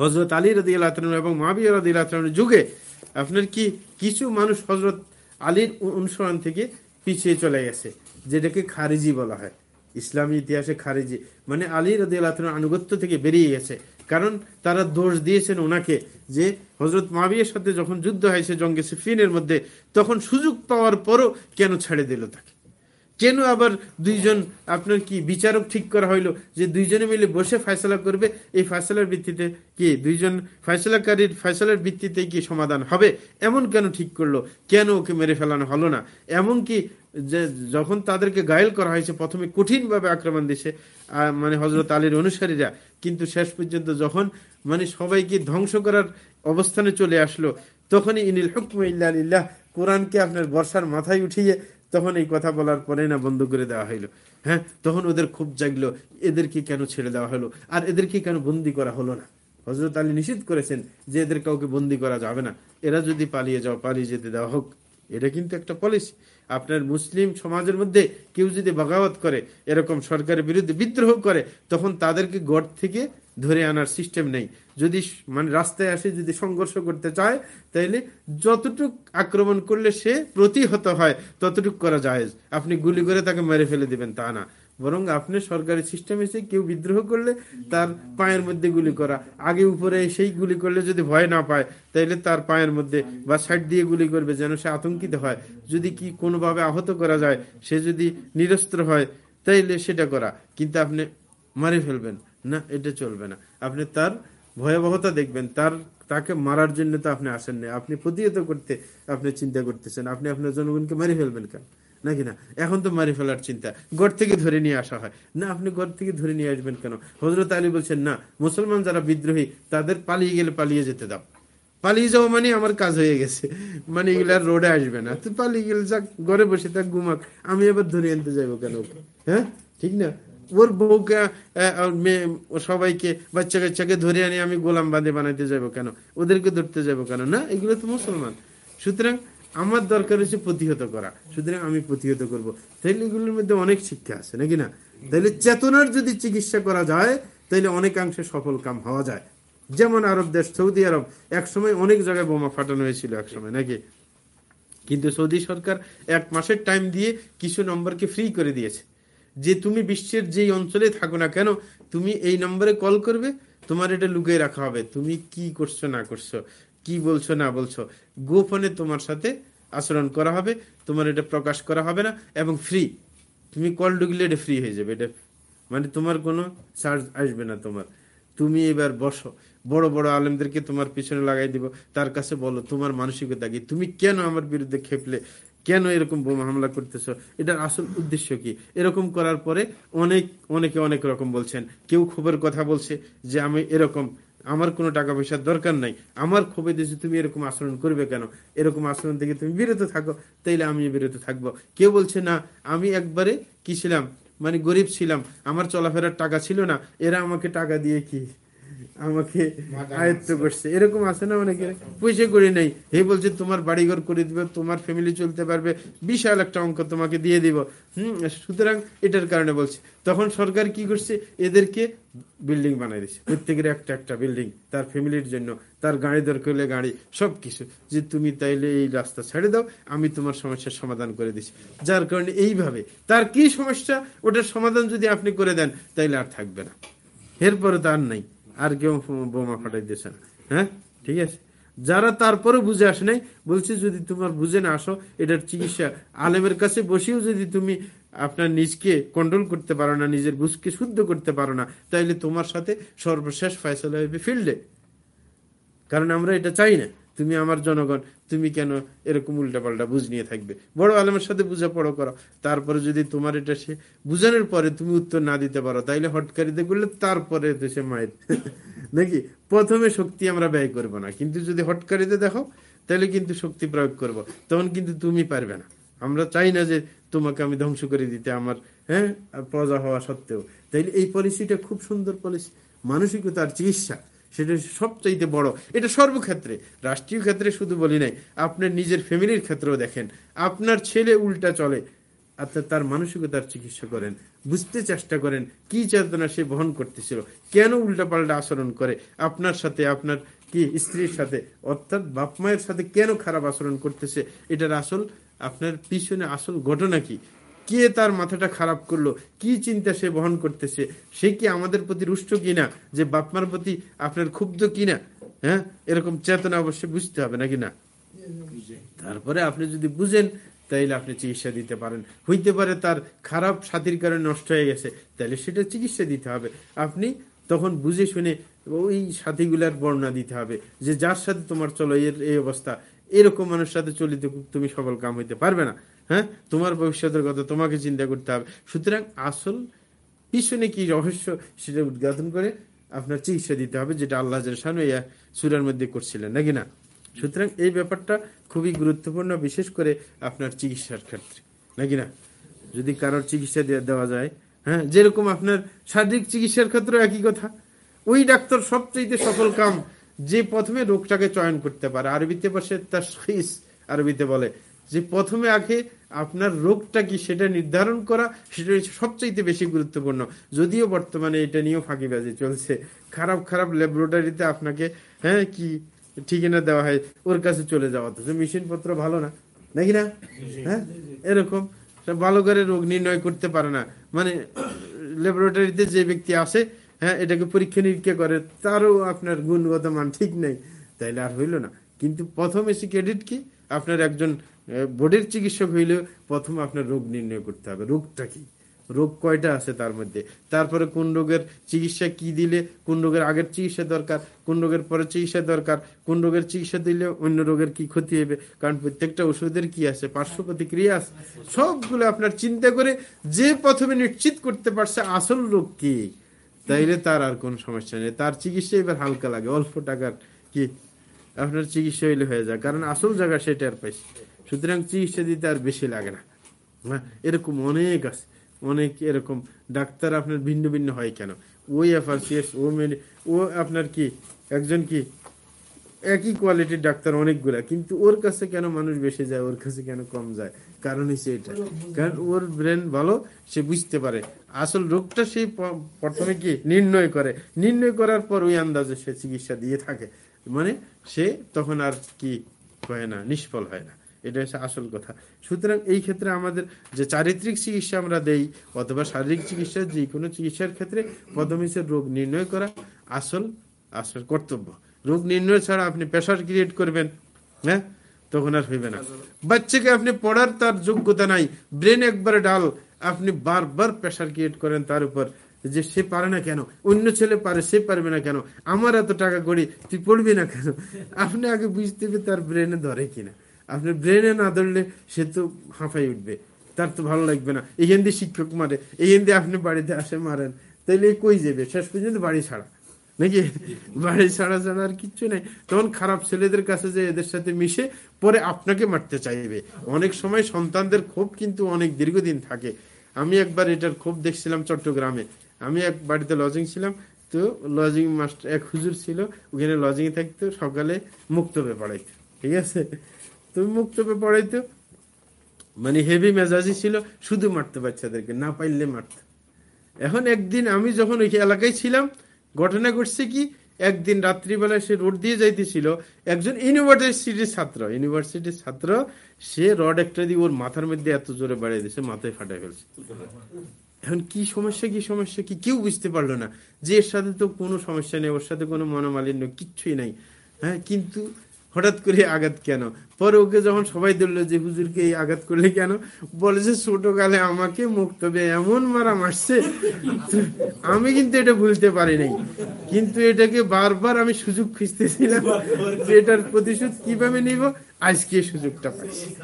হজরত আলী রদি আল্লাহ এবং মাবিয়া রদি আল্লাহ যুগে আপনার কি কিছু মানুষ হজরত আলীর অনুসরণ থেকে পিছিয়ে চলে গেছে, যেটাকে খারিজি বলা হয়। ইসলামী ইতিহাসে খারিজি। মানে আলী রদি আল্লাহ আনুগত্য থেকে বেরিয়ে গেছে। কারণ তারা দোষ দিয়েছেন ওনাকে যে হজরত মাবিয়ের সাথে যখন যুদ্ধ হয়েছে জঙ্গে সিফিনের মধ্যে, তখন সুযোগ পাওয়ার পরও কেন ছেড়ে দিল তাকে? কেন আবার দুইজন, আপনার কি বিচারক ঠিক করা হইল যে দুইজনে মিলে বসে ফয়সলা করবে? এই ফয়সলার ভিত্তিতে কি দুইজন ফয়সলাকারীর ফয়সলার ভিত্তিতে কি সমাধান হবে? এমন কেন ঠিক করল? কেন ওকে মেরে ফেলানো হলো না? এমন কি যে যখন তাদেরকে গায়েল করা হয়েছে, প্রথমে কঠিনভাবে আক্রমণ দিছে মানে হজরত আলীর অনুসারীরা। কিন্তু শেষ পর্যন্ত যখন মানে সবাইকে ধ্বংস করার অবস্থানে চলে আসলো, তখনই ইনিল হুকম ইল্লাহ কোরআনকে আপনার বর্ষার মাথায় উঠিয়ে তখন এই কথা বলার পরে না বন্ধ করে দেওয়া হইল। হ্যাঁ তখন ওদের খুব জাগলো, এদেরকে কেন ছেড়ে দেওয়া হলো? আর এদেরকে কেন বন্দি করা হলো না? হজরত আলী নিষিদ্ধ করেছেন যে এদের কাউকে বন্দি করা যাবে না। এরা যদি পালিয়ে যাও, পালিয়ে যেতে দেওয়া হোক। এটা কিন্তু একটা পলিসি আপনার মুসলিম সমাজের মধ্যে কেউ যদি বাগাওয়াত করে, এরকম সরকারের বিরুদ্ধে বিদ্রোহ করে, তখন তাদেরকে গড় থেকে ধরে আনার সিস্টেম নেই। যদি মানে রাস্তায় আসে যদি সংঘর্ষ করতে চায়, তাইলে যতটুক আক্রমণ করলে সে প্রতিহত হয়, ততটুক করা যায় আপনি গুলি করে তাকে মেরে ফেলে দিবেন, তা না। বরং আপনি সরকারি সিস্টেম এসে কেউ বিদ্রোহ করলে তার পায়ের মধ্যে গুলি করা। আগে উপরে সেই গুলি করলে যদি ভয় না পায়, তাইলে তার পায়ের মধ্যে বা সাইড দিয়ে গুলি করবে যেন সে আতঙ্কিত হয়। যদি কি কোনোভাবে আহত করা যায়, সে যদি নিরস্ত্র হয়, তাইলে সেটা করা। কিন্তু আপনি মারে ফেলবেন। না, এটা চলবে না। আপনি তার ভয়াবহতা দেখবেন। তার, তাকে মারার জন্য তো আপনি আসেন না আপনি প্রতিহত করতে, আপনি চিন্তা করতেছেন। আপনি আপনার জনগণকে মারি ফেলবেন কেন? নাকি না? এখন তো মারি ফেলার চিন্তা। গড় থেকে ধরে নিয়ে আসা হয়। না, আপনি গড় থেকে ধরে নিয়ে আসবেন কেন? হজরত আলী বলছেন, না, মুসলমান যারা বিদ্রোহী, তাদের পালিয়ে গেলে পালিয়ে যেতে দাও। পালিয়ে যাওয়া মানে আমার কাজ হয়ে গেছে। মানে এগুলো আর রোডে আসবে না। তো পালিয়ে গেলে যাক, ঘরে বসে থাক, ঘুমাক। আমি এবার ধরে আনতে যাব কেন হ্যাঁ? ঠিক না? ওর বউকে মেয়ে সবাইকে, বাচ্চা কাচ্চাকে ধরে আনি আমি গোলাম বাঁধে বানাইতে যাব কেন? ওদেরকে ধরতে যাব কেন? না, এগুলো তো মুসলমান। সুতরাং আমার দরকার হচ্ছে প্রতিহত করা। সুতরাং আমি প্রতিহত করব। তাইলে এগুলোর মধ্যে অনেক শিক্ষা আছে, নাকি না? তাইলে চেতনার যদি চিকিৎসা করা যায়, তাইলে অনেকাংশে সফল কাম হওয়া যায়। যেমন আরব দেশ, সৌদি আরব, একসময় অনেক জায়গায় বোমা ফাটানো হয়েছিল একসময়, নাকি? কিন্তু সৌদি সরকার এক মাসের টাইম দিয়ে কিছু নম্বরকে ফ্রি করে দিয়েছে। যে তুমি বিশ্বের যেই অঞ্চলে থাকো না কেন, তুমি এই নম্বরে কল করবে, তোমার এটা লুকিয়ে রাখা হবে। তুমি কি করছ, না করছ, কি বলছো, না বলছো। গোপনে তোমার সাথে আচরণ করা হবে, তোমার এটা প্রকাশ করা হবে না, এবং ফ্রি তুমি কল ঢুকলে এটা ফ্রি হয়ে যাবে, এটা মানে তোমার কোনো চার্জ আসবে না তোমার। তুমি এবার বসো, বড় বড় আলেমদেরকে তোমার পিছনে লাগাই দিব, তার কাছে বলো, তোমার মানসিকতা কি? তুমি কেন আমার বিরুদ্ধে খেপলে? কেন এরকম বোমা হামলা করতেছ? এটার আসল উদ্দেশ্য কি? এরকম করার পরে অনেক, অনেকে অনেক রকম বলছেন। কেউ খবর কথা বলছে যে আমি এরকম আমার কোনো টাকা পয়সার দরকার নাই। আমার ক্ষোভে দেশে তুমি এরকম আচরণ করবে কেন? এরকম আচরণ থেকে তুমি বিরত থাকো, তাইলে আমি বিরত থাকব। কেউ বলছে, না, আমি একবারে কি ছিলাম? মানে গরিব ছিলাম, আমার চলাফেরার টাকা ছিল না, এরা আমাকে টাকা দিয়ে কি আমাকে আয়ত্ত করছে। এরকম আছে না অনেকে? পয়সা করে নেই। হে বলছে তোমার বাড়িঘর করে দিবে তোমার ফ্যামিলি চলতে পারবে। বিশাল একটা অঙ্ক তোমাকে দিয়ে দিব। হম সুতরাং এটার কারণে বলছে। তখন সরকার কি করছে? এদেরকে বিল্ডিং বানাই দিচ্ছে প্রত্যেকের একটা একটা বিল্ডিং তার ফ্যামিলির জন্য তার গাড়ি দরকার হলে গাড়ি সবকিছু। যে তুমি তাইলে এই রাস্তা ছেড়ে দাও আমি তোমার সমস্যার সমাধান করে দিচ্ছি যার কারণে এইভাবে তার কি সমস্যা? ওটার সমাধান যদি আপনি করে দেন তাইলে আর থাকবে না। এরপরে তার নাই। আর কেউ বোমা ফাটাই দিয়েছে হ্যাঁ? ঠিক আছে? যারা তারপরে বুঝে আসে নাই, বলছে যদি তোমার বুঝে না আসো, এটার চিকিৎসা। আলেমের কাছে বসেও যদি তুমি আপনার নিজকে কন্ট্রোল করতে পারো না, নিজের বুঝকে শুদ্ধ করতে পারো না, তাইলে তোমার সাথে সর্বশেষ ফয়সলা হবে ফিল্ডে। কারণ আমরা এটা চাই না। তুমি আমার জনগণ, তুমি কেন এরকম উল্টাপাল্টা বুঝ নিয়ে থাকবে? বড় আলমের সাথে বুঝা পড়ো করো। তারপরে যদি তোমার এটা সে বুঝানোর পরে তুমি উত্তর না দিতে পারো, তাইলে হটকারিতে করলে তারপরে সে মায়ের। নাকি? প্রথমে শক্তি আমরা ব্যয় করব না। কিন্তু যদি হটকারিতে দেখো তাহলে কিন্তু শক্তি প্রয়োগ করব। তখন কিন্তু তুমি পারবে না। আমরা চাই না যে তোমাকে আমি ধ্বংস করে দিতে আমার হ্যাঁ প্রজা হওয়া সত্ত্বেও। তাইলে এই পলিসিটা খুব সুন্দর পলিসি মানসিকতার চিকিৎসা। সেটা সবচাইতে বড়। এটা সর্বক্ষেত্রে। রাষ্ট্রীয় ক্ষেত্রে শুধু বলি নাই, আপনার নিজের ফ্যামিলির ক্ষেত্রেও দেখেন। আপনার ছেলে উল্টা চলে অর্থাৎ তার মানসিকতার চিকিৎসা করেন, বুঝতে চেষ্টা করেন, কি চেতনা সে বহন করতেছিল, কেন উল্টাপাল্টা আচরণ করে, আপনার সাথে, আপনার কি স্ত্রীর সাথে, অর্থাৎ বাপ মায়ের সাথে কেন খারাপ আচরণ করতেছে, এটার আসল, আপনার পিছনে আসল ঘটনা কি? কে তার মাথাটা খারাপ করল? কি চিন্তা সে বহন করতেছে? সে কি আমাদের প্রতি রুষ্ট কিনা? যে বাপমার প্রতি আপনার ক্ষুব্ধ কিনা? হ্যাঁ? এরকম চেতনা অবশ্যই বুঝতে হবে, নাকি না? তারপরে আপনি যদি বুঝেন, তাইলে আপনি চিকিৎসা দিতে পারেন। হইতে পারে তার খারাপ সাথীর কারণে নষ্ট হয়ে গেছে তাহলে সেটা চিকিৎসা দিতে হবে। আপনি তখন বুঝে শুনে ওই সাথীগুলার বর্ণনা দিতে হবে যে, যার সাথে তোমার চলো, এর, এই অবস্থা। এরকম মানুষের সাথে চলিতে তুমি সফল কাম হইতে পারবে না। হ্যাঁ? তোমার ভবিষ্যতের কথা তোমাকে চিন্তা করতে হবে। সুতরাং আসল পিছনে কি রহস্য সেটা উদ্ঘাটন করে আপনার চিকিৎসা দিতে হবে, যেটা আল্লাহ সুরার মধ্যে করছিলেন, নাকি না? সুতরাং এই ব্যাপারটা খুবই গুরুত্বপূর্ণ, বিশেষ করে আপনার চিকিৎসার ক্ষেত্রে, নাকি না? যদি কারোর চিকিৎসা দেওয়া যায় হ্যাঁ? যেরকম আপনার শারীরিক চিকিৎসার ক্ষেত্রে একই কথা। ওই ডাক্তার সবচেয়ে সফল কাম যে প্রথমে রোগটাকে চয়ন করতে পারে। আরবিতে বসে তার আরবিতে বলে যে প্রথমে আগে আপনার রোগটা কি সেটা নির্ধারণ করা, সেটা সবচাইতে বেশি গুরুত্বপূর্ণ। যদিও বর্তমানে এটা নিয়েও ফাঁকিবাজি চলছে। খারাপ খারাপ ল্যাবরেটরিতে আপনাকে হ্যাঁ কি ঠিকানা দেওয়া হয়, ওর কাছে চলে যাওয়া তো। মেশিন পত্র ভালো না, নাকি না? হ্যাঁ এরকম। ভালো করে রোগ নির্ণয় করতে পারে না। মানে ল্যাবরেটরিতে যে ব্যক্তি আসে হ্যাঁ এটাকে পরীক্ষা নিরীক্ষা করে, তারও আপনার গুণগত মান ঠিক নেই। তাইলে আর হইল না। কিন্তু প্রথম এসে ক্রেডিট কি? আপনার একজন বোর্ডের চিকিৎসক হইলে প্রথম আপনার রোগ নির্ণয় করতে হবে। রোগটা কি? রোগ কয়টা আছে তার মধ্যে? তারপরে কোন রোগের চিকিৎসা কি দিলে? কোন রোগের আগের চিকিৎসা দরকার? কোন রোগের পরে চিকিৎসা দরকার? কোন রোগের চিকিৎসা দিলে অন্য রোগের কি ক্ষতি হবে? কারণ প্রত্যেকটা ওষুধের কি আছে? পার্শ্ব প্রতিক্রিয়া আছে। সবগুলো আপনার চিন্তা করে যে প্রথমে নিশ্চিত করতে পারছে আসল রোগ কি, তাইলে তার আর কোন সমস্যা নেই। তার চিকিৎসা এবার হালকা লাগে, অল্প টাকার কি? আপনার চিকিৎসা হইলে হয়ে যায়। কারণ আসল জায়গা সেটা আর পাইছে। সুতরাং চিকিৎসা দিতে আর বেশি লাগে না। হ্যাঁ এরকম অনেক আছে। অনেক এরকম ডাক্তার আপনার ভিন্ন ভিন্ন হয় কেন? ওই এফআরসিএস ও মেনে ও আপনার কি, একজন কি, একই কোয়ালিটির ডাক্তার অনেকগুলা, কিন্তু ওর কাছে কেন মানুষ বেশি যায়, ওর কাছে কেন কম যায়? কারণ হচ্ছে এটা। কারণ ওর ব্রেন ভালো, সে বুঝতে পারে। আসল রোগটা সে প্রথমে কি নির্ণয় করে। নির্ণয় করার পর ওই আন্দাজে সে চিকিৎসা দিয়ে থাকে। মানে সে তখন আর কি হয় না, নিষ্ফল হয় না। এটা হচ্ছে আসল কথা। সুতরাং এই ক্ষেত্রে আমাদের যে চারিত্রিক চিকিৎসা আমরা দেই, অথবা শারীরিক চিকিৎসা যে কোনো চিকিৎসার ক্ষেত্রে হিসেবে রোগ নির্ণয় করা আসল আসল কর্তব্য। রোগ নির্ণয় ছাড়া আপনি প্রেশার ক্রিয়েট করবেন হ্যাঁ? তখন আর হইবে না। বাচ্চাকে আপনি পড়ার তার যোগ্যতা নাই ব্রেন একবার ডাল, আপনি বারবার প্রেশার ক্রিয়েট করেন তার উপর, যে সে পারে না কেন? অন্য ছেলে পারে, সে পারবে না কেন? আমার এত টাকা করি তুই পড়বি না কেন? আপনি আগে বুঝতে তার ব্রেনে ধরে কিনা। আপনার ব্রেনে না ধরলে সে তো হাঁফাই উঠবে। তার তো ভালো লাগবে না। এই হিন্দি শিক্ষক মারে, এই হিন্দি আপনি বাড়িতে আসে মারেন, তাইলে কই যাবে? শেষ পর্যন্ত বাড়ি ছাড়া। নাকি? বাড়ি ছাড়া ছাড়া আর কিচ্ছু নেই। তখন খারাপ ছেলেদের কাছে যে এদের সাথে মিশে, পরে আপনাকে মারতে চাইবে। অনেক সময় সন্তানদের ক্ষোভ কিন্তু অনেক দীর্ঘদিন থাকে। আমি একবার এটার ক্ষোভ দেখছিলাম চট্টগ্রামে। আমি এক বাড়িতে লজিং ছিলাম, তো লজিং মাস্টার এক হুজুর ছিল, ওখানে লজিং থাকতো, সকালে মুক্তবে পড়াইতো। ঠিক আছে? তুমি মুক্তবে পড়াইতো। মানে হেভি মেজাজি ছিল, শুধু মারতে বাচ্চাদেরকে, না পাইলে মারত। এখন একদিন আমি যখন ওই এলাকায় ছিলাম, ঘটনা ঘটছে কি, একদিন রাত্রিবেলায় সে রোড দিয়ে যাইতেছিল, একজন ইউনিভার্সিটির ছাত্র ইউনিভার্সিটির ছাত্র, সে রড একটা দিয়ে ওর মাথার মধ্যে এত জোরে বাড়িয়ে দিয়েছে, মাথায় ফাটা ফেলছে। এখন কি সমস্যা কি সমস্যা, কি কেউ বুঝতে পারল না যে এর সাথে তো কোনো সমস্যা নেই, ওর সাথে কোনো মনোমালিন্য, কিচ্ছুই নাই। হ্যাঁ কিন্তু হঠাৎ করে আঘাত কেন? পরে ওকে যখন সবাই ধরলো যে, হুজুরকে এই আঘাত করলে কেন? বলে যে, ছোটকালে আমাকে মুক্তবে এমন মারা মারছে। আমি কিন্তু এটা ভুলতে পারি নাই। কিন্তু এটাকে বারবার আমি সুযোগ খুঁজতেছিলাম যে, এটার প্রতিশোধ কীভাবে নিব? আজকে সুযোগটা পাইছি।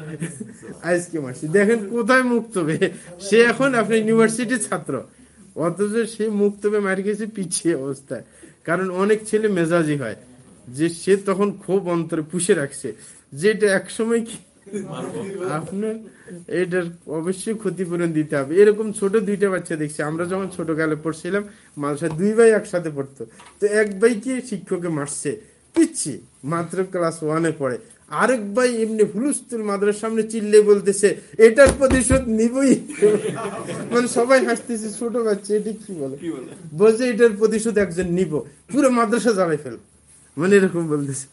আজকে মারছি। দেখেন কোথায় মুক্তবে। সে এখন আপনার ইউনিভার্সিটির ছাত্র। অথচ সে মুক্তবে মারি গেছে পিছিয়ে অবস্থায়। কারণ অনেক ছেলে মেজাজি হয়। যে সে তখন খুব অন্তরে পুষে রাখছে। যেটা একসময় কি আপনার এটার অবশ্যই ক্ষতিপূরণ দিতে হবে। এরকম ছোট দুইটা বাচ্চা দেখছি। আমরা যখন ছোট কালে পড়ছিলাম মালসা দুই ভাই একসাথে পড়তো। তো এক ভাইকে শিক্ষকে মারছে? পিচ্ছি মাত্র ক্লাস ওয়ানে পড়ে। আরেক ভাই এমনি হুলুস্তুল মাদ্রার সামনে চিল্লে বলতেছে এটার প্রতিশোধ নিবই। মানে সবাই হাসতেছে ছোট বাচ্চা এটা কি বলে? বলছে এটার প্রতিশোধ একজন নিব। পুরো মাদ্রাসা জ্বালাই ফেল। মানে এরকম বলতেছে।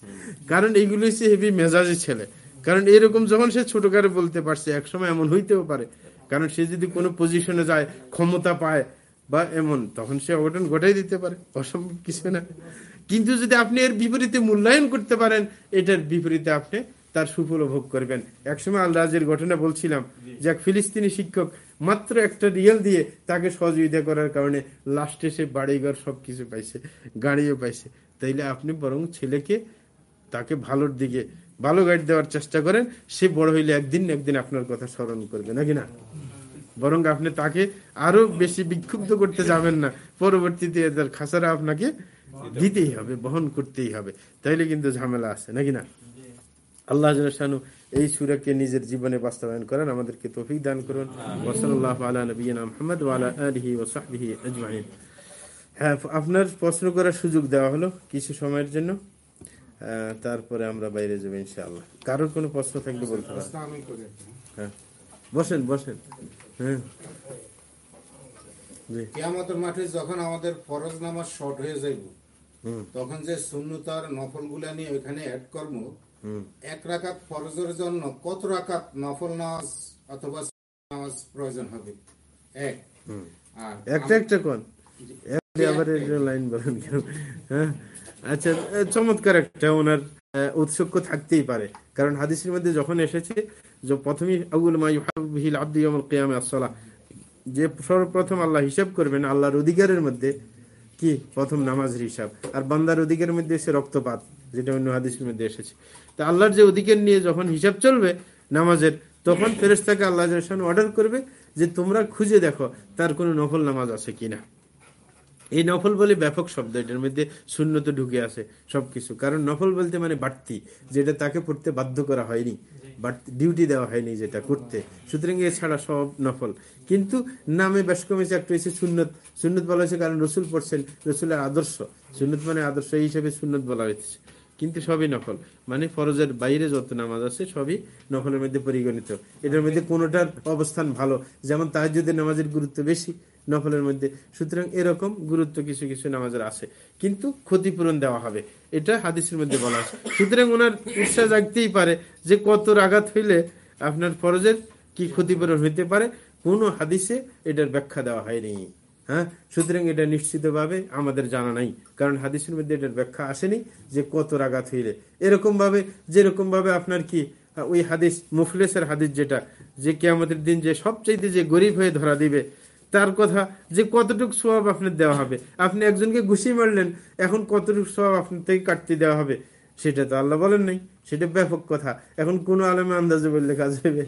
কারণ এইগুলো হচ্ছে হেভি মেজাজি ছেলে। কারণ এরকম যখন সে ছোট কারে বলতে পারছে, একসময় এমন হইতেও পারে। কারণ সে যদি কোনো পজিশনে যায়, ক্ষমতা পায় বা এমন, তখন সে অঘটন ঘটাই দিতে পারে। অসম্ভব কিছু না। কিন্তু যদি আপনি এর বিপরীতে মূল্যায়ন করতে পারেন, এটার বিপরীতে আপনি তার সুফল ভোগ করবেন। একসময় আল রাজের ঘটনা বলছিলাম যে এক ফিলিস্তিনি শিক্ষক মাত্র একটা রিয়েল দিয়ে তাকে সহযোগিতা করার কারণে লাস্টে সে বাড়িঘর সবকিছু পাইছে, গাড়িও পাইছে। তাইলে আপনি বরং ছেলেকে তাকে ভালোর দিকে, ভালো গাইড দেওয়ার চেষ্টা করেন, সে বড় হইলে একদিন একদিন আপনার কথা স্মরণ করবে, নাকি না? বরং আপনি তাকে আরও বেশি বিক্ষুব্ধ করতে যাবেন না। পরবর্তীতে এদের খাসারা আপনাকে দিতেই হবে, বহন করতেই হবে। তাইলে কিন্তু ঝামেলা আছে, নাকি না? আল্লাহ শানু এই সুরাকে নিজের জীবনে বাস্তবায়ন করেন। আমাদেরকে তৌফিক দান করুন। ওসলাল্লাহ আলা নবীনা মোহাম্মদ আলহি ওসাহবিহি আজমাইন। হ্যাঁ আপনার প্রশ্ন করার সুযোগ দেওয়া হলো কিছু সময়ের জন্য। তারপরে আমরা বাইরে যাব ইনশাআল্লাহ। কারোর কোনো প্রশ্ন থাকলে বলতে পারেন। হ্যাঁ বসেন বসেন। হ্যাঁ। কিয়ামতের মাঠে যখন আমাদের ফরজ নামাজ শর্ট হয়ে যাইব তখন যে শূন্যতার নফলগুলা নিয়ে ওইখানে অ্যাড করব হুম। এক রাকাত ফরজের জন্য কত রাকাত নফল নামাজ অথবা নামাজ প্রয়োজন হবে? এক। হুম। আর একটা একটা কোন? আবার লাইন বলেন কেন? হ্যাঁ? আচ্ছা চমৎকার একটা ওনার থাকতেই পারে। কারণ হাদিসের মধ্যে যখন এসেছে যে প্রথমেই আউল মা ইউহাবিহিল আব্দু ইয়াউমুল যে সর্বপ্রথম আল্লাহ হিসাব করবেন, আল্লাহর অধিকারের মধ্যে কি? প্রথম নামাজের হিসাব। আর বান্দার অধিকারের মধ্যে এসে রক্তপাত, যেটা অন্য হাদিসের মধ্যে এসেছে। তা আল্লাহর যে অধিকার নিয়ে যখন হিসাব চলবে নামাজের, তখন ফেরেশতাকে আল্লাহ অর্ডার করবে যে তোমরা খুঁজে দেখো তার কোনো নফল নামাজ আছে কিনা। এই নফল বলে ব্যাপক শব্দ, এটার মধ্যে শূন্যতে ঢুকে আছে সবকিছু। কারণ নফল বলতে মানে বাড়তি, যেটা তাকে পড়তে বাধ্য করা হয়নি বাড়তি ডিউটি দেওয়া হয়নি যেটা করতে। সুতরাং এছাড়া সব নফল। কিন্তু নামে বেশ কমেছে একটা হয়েছে সুন্নত। সুন্নত বলা হয়েছে কারণ রসুল পড়ছেন রসুলের আদর্শ। সুন্নত মানে আদর্শ এই হিসেবে সুন্নত বলা হয়েছে কিন্তু সবই নফল। মানে ফরজের বাইরে যত নামাজ আছে, সবই নফলের মধ্যে পরিগণিত। এটার মধ্যে কোনোটার অবস্থান ভালো। যেমন তাহাজুদের নামাজের গুরুত্ব বেশি নফলের মধ্যে। সুতরাং এরকম গুরুত্ব কিছু কিছু নামাজের আছে। কিন্তু ক্ষতিপূরণ দেওয়া হবে। এটা হাদিসের মধ্যে বলা আছে। সুতরাং ওনার উৎসাহ জাগতেই পারে যে কত আঘাত হইলে আপনার ফরজের কি ক্ষতিপূরণ হইতে পারে। কোন হাদিসে এটার ব্যাখ্যা দেওয়া হয়নি। হ্যাঁ? সুতরাং এটা নিশ্চিতভাবে আমাদের জানা নাই। কারণ হাদিসের মধ্যে এটার ব্যাখ্যা আসেনি যে কত রাগাত হইলে। এরকম ভাবে যেরকম ভাবে আপনার কি, ওই হাদিস, মুফলেসের হাদিস যেটা, যে কেয়ামতের দিন যে সবচাইতে যে গরিব হয়ে ধরা দিবে তার কথা যে কতটুকু সোয়াব আপনার দেওয়া হবে। আপনি একজনকে ঘুষি মারলেন, এখন কতটুকু সোয়াব আপনার থেকে কাটতে দেওয়া হবে? সেটা তো আল্লাহ বলেন নাই। সেটা ব্যাপক কথা। এখন কোন আলমে আন্দাজে বললে কাজ হবে?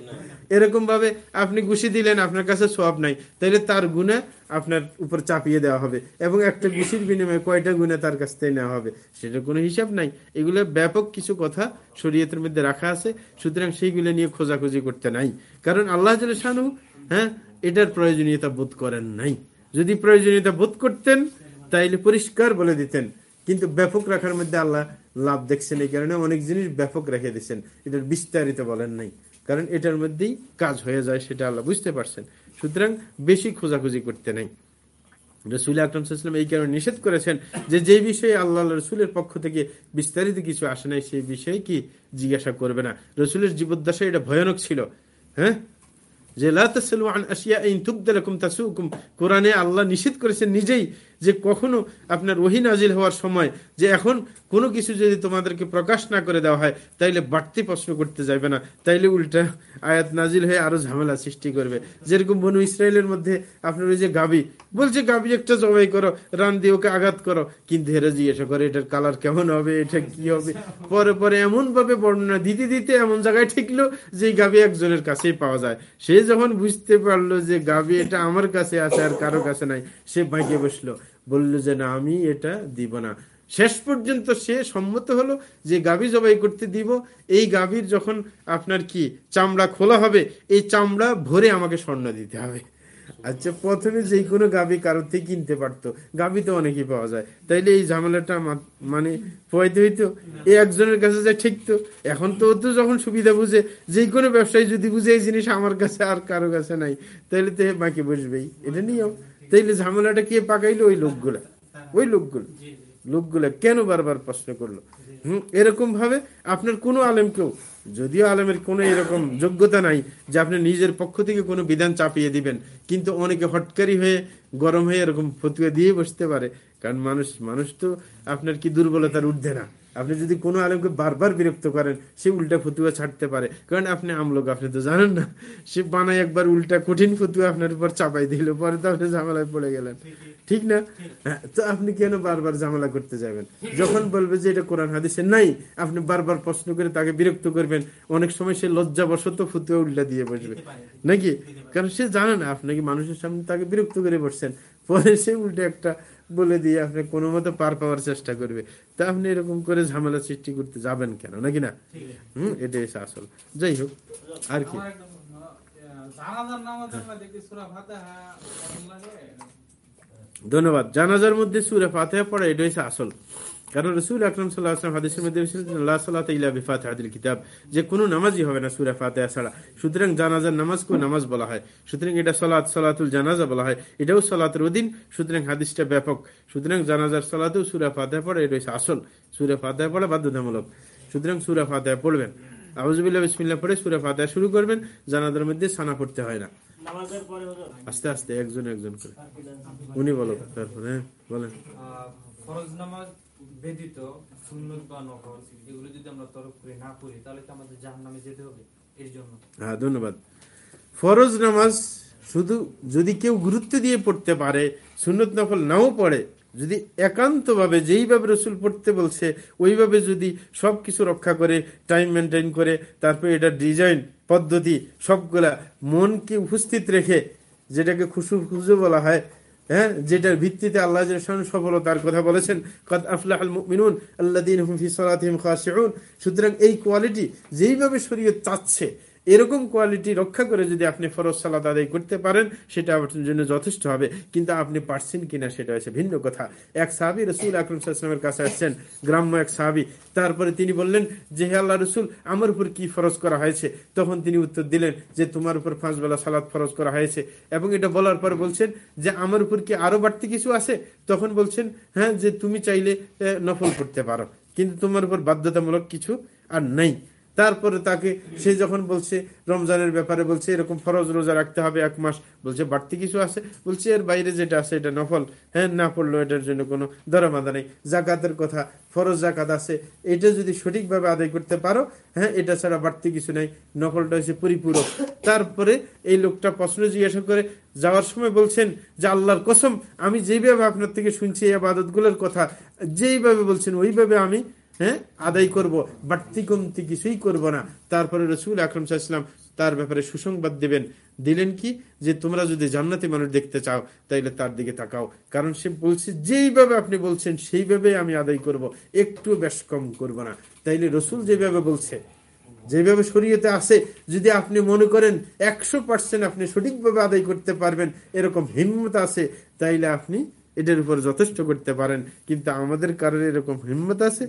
এরকম ভাবে আপনি ঘুষি দিলেন, আপনার কাছে সোয়াব নাই, তাইলে তার গুণে আপনার উপর চাপিয়ে দেওয়া হবে এবং একটা ঘুষির বিনিময়ে কয়টা গুণে তার কাছ থেকে নেওয়া হবে, সেটা কোনো হিসাব নাই। এগুলো ব্যাপক কিছু কথা শরীয়তের মধ্যে রাখা আছে, সুতরাং সেইগুলো নিয়ে খোঁজাখুঁজি করতে নাই। কারণ আল্লাহ শানু হ্যাঁ এটার প্রয়োজনীয়তা বোধ করেন নাই। যদি প্রয়োজনীয়তা বোধ করতেন, তাইলে পরিষ্কার বলে দিতেন। কিন্তু ব্যাপক রাখার মধ্যে আল্লাহ লাভ দেখছেন এই কারণে অনেক জিনিস ব্যাপক রেখে দিচ্ছেন এটার বিস্তারিত বলেন নাই। কারণ এটার মধ্যেই কাজ হয়ে যায়, সেটা আল্লাহ বুঝতে পারছেন। সুতরাং বেশি খোঁজাখুঁজি করতে নাই। রসুল আকরম সাল্লাম এই কারণে নিষেধ করেছেন যে যে বিষয়ে আল্লাহ রসুলের পক্ষ থেকে বিস্তারিত কিছু আসে নাই, সেই বিষয়ে কি জিজ্ঞাসা করবে না। রসুলের জীবদ্দশা এটা ভয়ানক ছিল। হ্যাঁ? যে কোরআনে আল্লাহ নিষেধ করেছেন নিজেই যে কখনো আপনার ওহী নাজিল হওয়ার সময় যে এখন কোনো কিছু যদি তোমাদেরকে প্রকাশ না করে দেওয়া হয়, তাইলে বাড়তি প্রশ্ন করতে যাবে না। তাইলে উল্টা আয়াত নাজিল হয়ে আরও ঝামেলা সৃষ্টি করবে। যেরকম বনু ইসরায়েলের মধ্যে আপনার ওই যে গাবি, বলছে, গাবি, একটা জবাই করো, রান দিয়ে ওকে আঘাত করো। কিন্তু হেরে জিজ্ঞাসা করে, এটার কালার কেমন হবে? এটা কি হবে? পরে পরে এমন ভাবে বর্ণনা দিতে দিতে এমন জায়গায় ঠিকলো যে গাবি একজনের কাছেই পাওয়া যায়। সে যখন বুঝতে পারল যে গাবি এটা আমার কাছে আছে আর কারও কাছে নাই, সে বাইকে বসল। বলল যে, না, আমি এটা দিব না। শেষ পর্যন্ত সে সম্মত হলো যে গাভী জবাই করতে দিব। এই গাভীর যখন আপনার কি চামড়া খোলা হবে, এই চামড়া ভরে আমাকে স্বর্ণ দিতে হবে। আচ্ছা প্রথমে যে কোনো গাভী কারোর থেকে কিনতে পারতো। গাভী তো অনেকেই পাওয়া যায়। তাইলে এই ঝামেলাটা মানে পোয়াইতে হইতো এই একজনের কাছে যা ঠিক তো। এখন তো তো যখন সুবিধা বুঝে, যে কোনো ব্যবসায়ী যদি বুঝে এই জিনিস আমার কাছে আর কারও কাছে নাই, তাইলে তো বাকি বসবেই। এটা নিয়ম। তাইলে ঝামেলাটা কে পাকাইলো? ওই লোকগুলা। ওই লোকগুলো। লোকগুলা কেন বারবার প্রশ্ন করল? হম, এরকম ভাবে আপনার কোনো আলেমকেও যদিও আলেমের কোনো এরকম যোগ্যতা নাই যে আপনি নিজের পক্ষ থেকে কোনো বিধান চাপিয়ে দিবেন, কিন্তু অনেকে হটকারি হয়ে, গরম হয়ে এরকম ফতুয়া দিয়ে বসতে পারে। কারণ মানুষ মানুষ তো আপনার কি দুর্বলতার ঊর্ধ্বে না। আপনি যদি কোনো আলেমকে বারবার বিরক্ত করেন সে উল্টা ফতুয়া ছাড়তে পারে। কারণ আপনি আমলোক আপনি তো জানেন না। সে বানায় একবার উল্টা কঠিন ফতুয়া আপনার উপর চাপাই দিল পরে তো আপনি ঝামেলায় পড়ে গেলেন। ঠিক না? হ্যাঁ, তো আপনি কেন বারবার ঝামেলা করতে যাবেন? যখন বলবে যে এটা কোরআন হাদিসে নাই আপনি বারবার প্রশ্ন করে তাকে বিরক্ত করবেন। অনেক সময় সে লজ্জাবশত ফতুয়া উল্টা দিয়ে বসবে। নাকি? কারণ সে জানে না আপনাকে মানুষের সামনে তাকে বিরক্ত করে বসছেন? পরে সে উল্টে একটা বলে দিয়ে আপনি কোনো মতো পার পাওয়ার চেষ্টা করবে। তা আপনি এরকম করে ঝামেলা সৃষ্টি করতে যাবেন কেন? নাকি না? হম এটাই এসে আসল। যাই হোক আর কি? ধন্যবাদ। জানাজার মধ্যে সুরে ফাতে পড়া এটা হচ্ছে আসল। কারণ রসুল আকরম সাল্লাহ হাদিসের মধ্যে বলেছেন, লা সালাতা ইল্লা বিফাতিহাতিল কিতাব। যে কোনো নামাজই হবে না সূরা ফাতিহা ছাড়া। সুতরাং জানাজার নামাজকেও নামাজ বলা হয়। সুতরাং এটা সালাত সালাতুল জানাজা বলা হয়। এটাও সালাতের অধীন। সুতরাং হাদিসটা ব্যাপক। সুতরাং জানাজার সালাতেও সূরা ফাতিহা পড়া এটা হচ্ছে আসল। সূরা ফাতিহা পড়া বাধ্যতামূলক। সুতরাং সূরা ফাতিহা পড়বেন। আউযুবিল্লাহ বিসমিল্লাহ পড়ে সূরা ফাতিহা শুরু করবেন। জানাজার মধ্যে সানা পড়তে হয় না। আস্তে আস্তে একজন একজন করে। উনি বলো তারপরে হ্যাঁ বলেন। ফরজ নামাজ ব্যতীত সুন্নত বা নফল এগুলো যদি আমরা তরফ করে না পড়ি তাহলে কি আমাদের জাহান্নামে যেতে হবে। এর জন্য। হ্যাঁ ধন্যবাদ। ফরজ নামাজ শুধু যদি কেউ গুরুত্ব দিয়ে পড়তে পারে, সুন্নত নফল নাও পড়ে, যদি একান্তভাবে যেইভাবে রসুল পড়তে বলছে, ওইভাবে যদি সব কিছু রক্ষা করে টাইম মেনটেন করে, তারপরে এটা ডিজাইন পদ্ধতি সবগুলা মনকে উপস্থিত রেখে, যেটাকে খুশু খুশু বলা হয় হ্যাঁ যেটার ভিত্তিতে আল্লাহ সফলতার কথা বলেছেন, কদ ফি সালাতিহিম খাশিউন। সুতরাং এই কোয়ালিটি যেইভাবে শরীয়ত চাচ্ছে এরকম কোয়ালিটি রক্ষা করে যদি আপনি ফরজ সালাদ আদায় করতে পারেন, সেটা আপনার জন্য যথেষ্ট হবে। কিন্তু আপনি পারছেন কিনা সেটা হচ্ছে ভিন্ন কথা। এক সাহাবি রসুল আকরম কাছে আসছেন, গ্রাম্য এক সাহাবি। তারপরে তিনি বললেন যে, হে আল্লাহ রসুল, আমার উপর কি ফরজ করা হয়েছে? তখন তিনি উত্তর দিলেন যে, তোমার উপর পাঁচ বেলা সালাদ ফরজ করা হয়েছে। এবং এটা বলার পর বলছেন যে, আমার উপর কি আরও বাড়তি কিছু আছে? তখন বলছেন হ্যাঁ যে, তুমি চাইলে নফল করতে পারো। কিন্তু তোমার উপর বাধ্যতামূলক কিছু আর নাই। তারপরে তাকে, সে যখন বলছে, রমজানের ব্যাপারে বলছে, এরকম ফরজ রোজা রাখতে হবে এক মাস, বলছে, বাড়তি কিছু আছে? বলছে, এর বাইরে যেটা আছে, এটা নফল। হ্যাঁ না পড়ল, এটার জন্য কোনো দরমাদা নেই। জাকাতের কথা, ফরজ জাকাত আছে, এটা যদি সঠিকভাবে আদায় করতে পারো হ্যাঁ এটা ছাড়া বাড়তি কিছু নেই, নফলটা হচ্ছে পরিপূরক। তারপরে এই লোকটা প্রশ্ন জিজ্ঞাসা করে, যাওয়ার সময় বলছেন যে, আল্লাহর কসম, আমি যেইভাবে আপনার থেকে শুনছি এই আবাদতগুলোর কথা, যেইভাবে বলছেন, ওইভাবে আমি হ্যাঁ? আদায় করব। বাড়তি কমতি কিছুই করব না। তারপরে রসুল আকরম সাল্লাম তার ব্যাপারে সুসংবাদ দেবেন। দিলেন কি? যে তোমরা যদি জান্নাতি মানুষ দেখতে চাও, তাইলে তার দিকে তাকাও। কারণ সে বলছে, যেইভাবে আপনি বলছেন, সেইভাবে আমি আদায় করব। একটু বেশ কম করব না। তাইলে রসুল যেভাবে বলছে, যেভাবে শরীয়তে আছে, যদি আপনি মনে করেন একশো পার্সেন্ট আপনি সঠিকভাবে আদায় করতে পারবেন, এরকম হিম্মত আছে, তাইলে আপনি এটার উপর যথেষ্ট করতে পারেন। কিন্তু আমাদের কারণে এরকম হিম্মত আছে?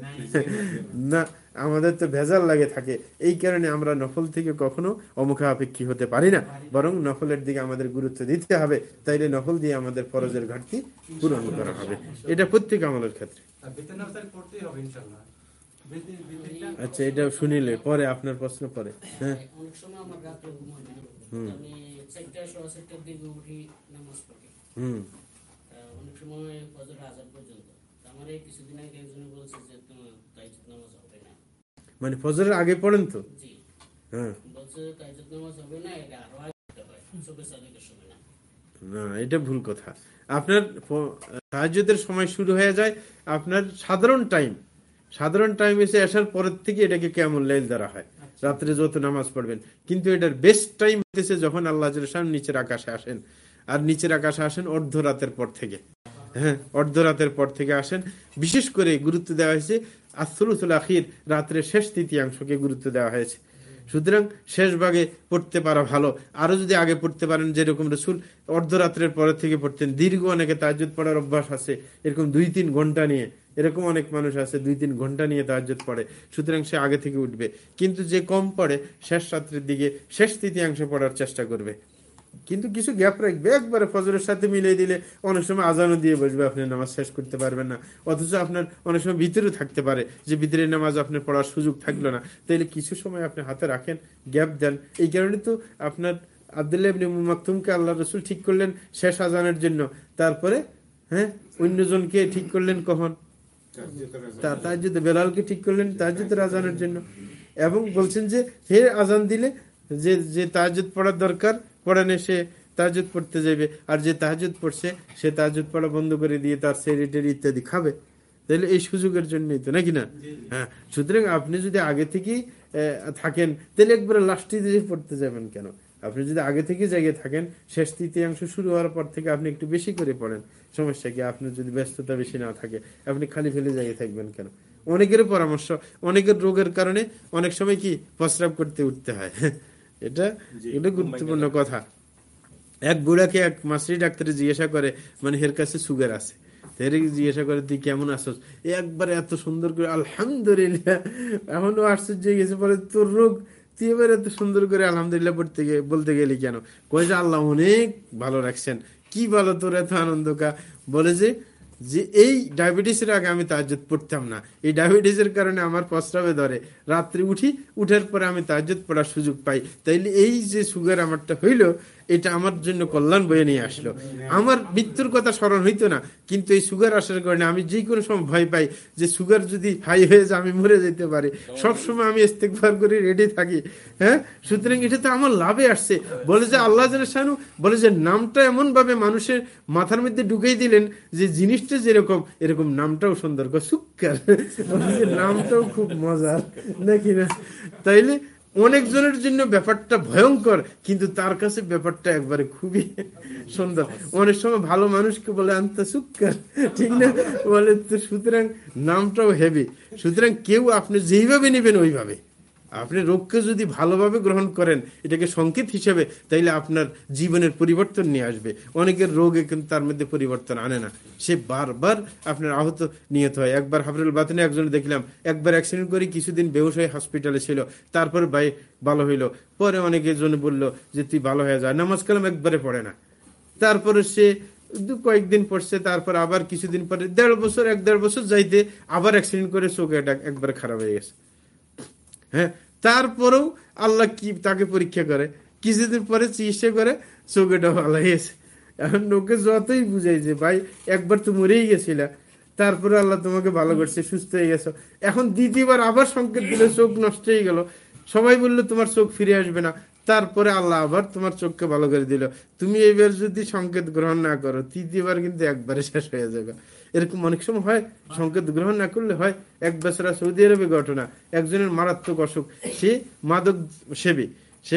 না আমাদের তো ভেজাল লাগে থাকে। এই কারণে আমরা নফল থেকে কখনো অমুখাপেক্ষী হতে পারি না। বরং নফলের দিকে আমাদের গুরুত্ব দিতে হবে। তাইলে নফল দিয়ে আমাদের ফরজের ঘাটতি পূরণ করা হবে। এটা প্রত্যেক আমলের ক্ষেত্রে। আচ্ছা এটা শুনিলে পরে আপনার প্রশ্ন পরে। হ্যাঁ। হয় হুম। অনেক সময় ফজর আজান পর্যন্ত। আমার এই কিছুদিন আগে একজনে বলছে যে তোমার তাইজুদ নামাজ হবে না। মানে ফজরের আগে পড়েন তো? জি। হ্যাঁ। বলছে তাইজুদ নামাজ হবে না এটা আরও আগে হয়। সময় না। না এটা ভুল কথা। আপনার সাহায্যের সময় শুরু হয়ে যায় আপনার সাধারণ টাইম। সাধারণ টাইম এসে আসার পরের থেকে এটাকে কেমন লাইল ধরা হয়। রাত্রে যত নামাজ পড়বেন। কিন্তু এটার বেস্ট টাইম হতেছে যখন আল্লাহ নিচের আকাশে আসেন। আর নিচের আকাশে আসেন অর্ধ রাতের পর থেকে। হ্যাঁ অর্ধ রাতের পর থেকে আসেন। বিশেষ করে গুরুত্ব দেওয়া হয়েছে আসলুল আখির, রাত্রের শেষ তৃতীয়াংশকে গুরুত্ব দেওয়া হয়েছে। সুতরাং শেষ ভাগে পড়তে পারা ভালো। আরও যদি আগে পড়তে পারেন, যেরকম রসুল অর্ধরাত্রের পরের থেকে পড়তেন, দীর্ঘ অনেকে তাজ্জুদ পড়ার অভ্যাস আছে, এরকম দুই তিন ঘণ্টা নিয়ে, এরকম অনেক মানুষ আছে, দুই তিন ঘণ্টা নিয়ে তাজ্জুদ পড়ে, সুতরাং সে আগে থেকে উঠবে। কিন্তু যে কম পড়ে, শেষ রাত্রের দিকে শেষ তৃতীয়াংশে পড়ার চেষ্টা করবে। কিন্তু কিছু গ্যাপ রাখবে, একবারে ফজরের সাথে মিলিয়ে দিলে অনেক সময় আজানও দিয়ে বসবে, আপনি নামাজ শেষ করতে পারবেন না। অথচ আপনার অনেক সময় ভিতরে থাকতে পারে যে ভিতরে নামাজ আপনার পড়ার সুযোগ থাকল না। তাইলে কিছু সময় আপনি হাতে রাখেন, গ্যাপ দেন। এই কারণে তো আপনার আবদুল্লাহ আল্লাহ রসুল ঠিক করলেন শেষ আজানের জন্য। তারপরে হ্যাঁ অন্যজনকে ঠিক করলেন কখন? তা তাজ্জুদ বেলালকে ঠিক করলেন তাজ্জুদের আজানের জন্য। এবং বলছেন যে, হে আজান দিলে যে যে তাহাজুদ পড়ার দরকার পড়ানে সে তাহাজুদ পড়তে যাবে আর যে তাহাজুদ পড়ছে সে তাহাজুদ পড়া বন্ধ করে দিয়ে তার সেরিটের ইত্যাদি খাবে। তাহলে এই সুযোগের জন্যই তো নাকি না? হ্যাঁ সুতরাং আপনি যদি আগে থেকেই থাকেন তাহলে একবারে লাস্টে দিয়ে পড়তে যাবেন কেন? আপনি যদি আগে থেকে জায়গায় থাকেন শেষ তৃতীয়াংশ শুরু হওয়ার পর থেকে আপনি একটু বেশি করে পড়েন। সমস্যা কি? আপনার যদি ব্যস্ততা বেশি না থাকে আপনি খালি ফেলে জায়গায় থাকবেন কেন? অনেকের পরামর্শ অনেকের রোগের কারণে অনেক সময় কি প্রস্রাব করতে উঠতে হয়। এটা এটা গুরুত্বপূর্ণ কথা। এক বুড়াকে এক মাসরি ডাক্তারে জিজ্ঞাসা করে মানে এর কাছে সুগার আছে। জিজ্ঞাসা করে তুই কেমন একবারে এত সুন্দর করে আলহামদুলিল্লাহ এখনও আশ্চর্য গেছে পরে তোর রোগ তুই এবার এত সুন্দর করে আলহামদুলিল্লাহ পড়তে বলতে গেলি কেন? কয়ে যে আল্লাহ অনেক ভালো রাখছেন। কি ভালো তোর এত আনন্দ কা? বলে যে যে এই ডায়াবেটিসের আগে আমি তাজ্জুদ পড়তাম না। এই ডায়াবেটিসের কারণে আমার প্রস্রাবে ধরে। রাত্রে উঠি, উঠার পরে আমি তাজ্জুদ পড়ার সুযোগ পাই। তাইলে এই যে সুগার আমারটা হইল এটা আমার জন্য কল্যাণ বয়ে নিয়ে আসলো। আমার মৃত্যুর কথা স্মরণ হইতো না, কিন্তু এই সুগার আসার কারণে আমি যে কোনো সময় ভয় পাই যে সুগার যদি হাই হয়ে যায়, আমি মরে যেতে পারি। সবসময় আমি ইস্তেকবার করে রেডি থাকি হ্যাঁ? সুতরাং এটা তো আমার লাভে আসছে। বলে যে আল্লাহ শানু, বলে যে নামটা এমন ভাবে মানুষের মাথার মধ্যে ঢুকেই দিলেন যে জিনিসটা যেরকম, এরকম নামটাও সুন্দর। সুক্কার। বলে নামটাও খুব মজার, নাকি না? তাইলে অনেকজনের জন্য ব্যাপারটা ভয়ঙ্কর, কিন্তু তার কাছে ব্যাপারটা একবারে খুবই সুন্দর। অনেক সময় ভালো মানুষকে বলে, আনতে সুক্কার। ঠিক না? বলে তো সুতরাং নামটাও হেভি সুতরাং কেউ আপনি যেইভাবে নেবেন ওইভাবে। আপনি রোগকে যদি ভালোভাবে গ্রহণ করেন, এটাকে সংকেত হিসেবে তাইলে আপনার জীবনের পরিবর্তন নিয়ে আসবে। অনেকের রোগে কিন্তু তার মধ্যে পরিবর্তন আনে না। সে বারবার আপনার আহত নিয়ত হয়। একবার হাফরুল বাতনে একজন দেখলাম, একবার অ্যাক্সিডেন্ট করে কিছুদিন বেহুশ হসপিটালে ছিল। তারপর ভাই ভালো হইল। পরে অনেকের জন্য বলল যে, তুই ভালো হয়ে যা, নামাজ কালাম একবারে পড়ে না। তারপরে সে দু কয়েকদিন পড়ছে, তারপর আবার কিছুদিন পরে দেড় বছর, এক দেড় বছর যাইতে আবার অ্যাক্সিডেন্ট করে চোখ একবার খারাপ হয়ে গেছে। হ্যাঁ? তারপরেও আল্লাহ কি তাকে পরীক্ষা করে? কিছুদিন পরে চিকিৎসা করে? চোখেটা ভালো হয়েছে এখন লোকে যতই বুঝাই যে, ভাই, একবার তো মরেই গেছিল। তারপরে আল্লাহ তোমাকে ভালো করছে, সুস্থ হয়ে গেছো। এখন দ্বিতীয়বার আবার সংকেত দিলে চোখ নষ্ট হয়ে গেল। সবাই বলল, তোমার চোখ ফিরে আসবে না। তারপরে আল্লাহ আবার তোমার চোখকে ভালো করে দিল। তুমি এবার যদি সংকেত গ্রহণ না করো, তৃতীয়বার কিন্তু একবারে শেষ হয়ে যাবে। এরকম অনেক সময় হয়, সংকেত গ্রহণ না করলে হয়, এক বছরা সৌদি আরবে ঘটনা, একজনের মারাত্মক অসুখ, সে মাদক সেবী, সে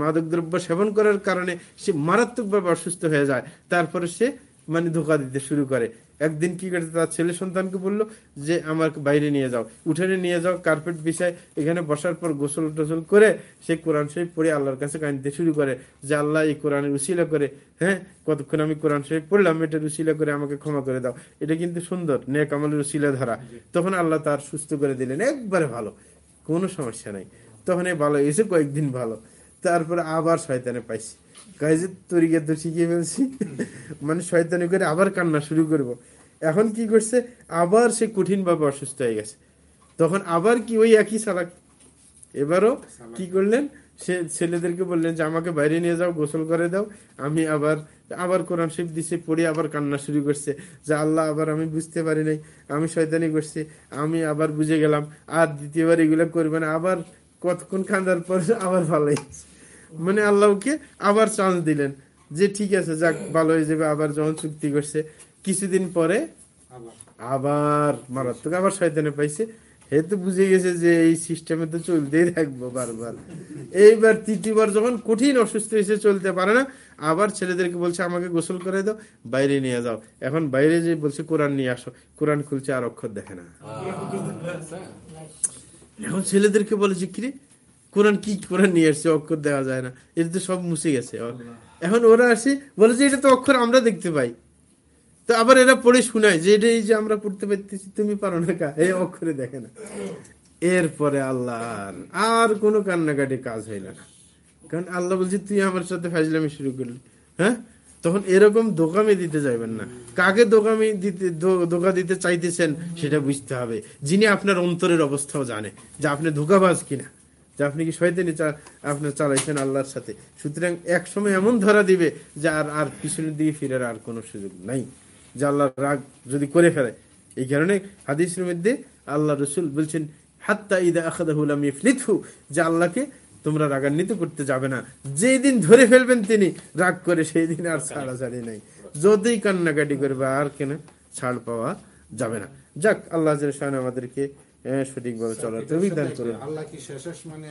মাদক দ্রব্য সেবন করার কারণে সে মারাত্মকভাবে অসুস্থ হয়ে যায়। তারপরে সে মানে ধোকা দিতে শুরু করে। একদিন কি করে তার ছেলে সন্তানকে বলল যে আমার বাইরে নিয়ে যাও। উঠানে নিয়ে যাও কার্পেট বিছায় এখানে বসার পর গোসল টোসল করে সে কোরআন শরীফ পড়ে আল্লাহর কাছে কাঁদতে শুরু করে যে আল্লাহ এই কোরআনের উসিলা করে। হ্যাঁ কতক্ষণ আমি কোরআন শরীফ পড়লাম এটার উসিলা করে আমাকে ক্ষমা করে দাও। এটা কিন্তু সুন্দর নেক আমলের উসিলা ধরা। তখন আল্লাহ তার সুস্থ করে দিলেন একবারে ভালো কোনো সমস্যা নাই। তখন এই ভালো এসে কয়েকদিন ভালো তারপরে আবার শয়তানে পাইছি। কাজে তরিকে তো শিখিয়ে ফেলছি মানে শয়তানি করে আবার কান্না শুরু করব। এখন কি করছে? আবার সে কঠিন ভাবে অসুস্থ হয়ে গেছে। তখন আবার কি ওই একই সালাক? এবারও কি করলেন? সে ছেলেদেরকে বললেন যে আমাকে বাইরে নিয়ে যাও গোসল করে দাও। আমি আবার আবার কোরআন শরীফ দিছে পড়ে আবার কান্না শুরু করছে। যে আল্লাহ আবার আমি বুঝতে পারি নাই আমি শয়তানি করছি আমি আবার বুঝে গেলাম। আর দ্বিতীয়বার এগুলো করবে না। আবার কতক্ষণ কান্দার পর আবার ভালো হয়েছে মানে আল্লাহকে আবার চান্স দিলেন। যে ঠিক আছে যাক ভালো হয়ে যাবে আবার যখন চুক্তি করছে কিছুদিন পরে আবার। মারাত্মক আবার শয়তানে পাইছে। হে তো বুঝে গেছে যে এই সিস্টেমে তো চলতেই থাকব বারবার। এইবার তৃতীয়বার যখন কঠিন অসুস্থ হয়েছে চলতে পারে না আবার ছেলেদেরকে বলছে আমাকে গোসল করে দাও বাইরে নিয়ে যাও। এখন বাইরে যে বলছে কোরআন নিয়ে আসো। কোরআন খুলছে আর অক্ষর দেখে না। এখন ছেলেদেরকে বলে যে কিরে কোরআন কি কোরআন নিয়ে আসছে, অক্ষর দেওয়া যায় না। এটা তো সব মুছে গেছে। এখন ওরা আসে, বলে যে এটা তো অক্ষর আমরা দেখতে পাই। তো আবার এরা পড়ে শোনায় যে এটা এই যে আমরা পড়তে পারতেছি, তুমি পারো না কা, এই অক্ষরে দেখে না। এরপরে আল্লাহ আর- কোনো কান্নাকাটি কাজ হইল না। কারণ আল্লাহ বলছে, তুই আমার সাথে ফাজলামি শুরু করলি। হ্যাঁ? তখন এরকম দোকামে দিতে যাবেন না। কাকে দোকামি দিতে ধোকা দিতে চাইতেছেন, সেটা বুঝতে হবে। যিনি আপনার অন্তরের অবস্থাও জানে যে আপনি ধোকাবাজ কিনা। যে আপনি কি শয়তানি আপনার চালাইছেন আল্লাহর সাথে? সুতরাং এক সময় এমন ধরা দিবে যে আর আর পিছনের দিকে ফিরার আর কোনো সুযোগ নাই। যে আল্লাহর রাগ যদি করে ফেলে। এই কারণে হাদিসের মধ্যে আল্লাহ রসুল বলছেন, হাত্তা ইদা আখাদাহুলাম ইফলিথু যে আল্লাহকে তোমরা রাগান্বিত করতে যাবে না। যেই দিন ধরে ফেলবেন তিনি, রাগ করে সেই দিন আর ছাড়াছাড়ি নাই। যদি কান্নাকাটি করবে আর কেন ছাড় পাওয়া যাবে না। যাক, আল্লাহ আমাদেরকে সঠিকভাবে চলার তৌফিক দান করুন। আল্লাহ কি শেষ মানে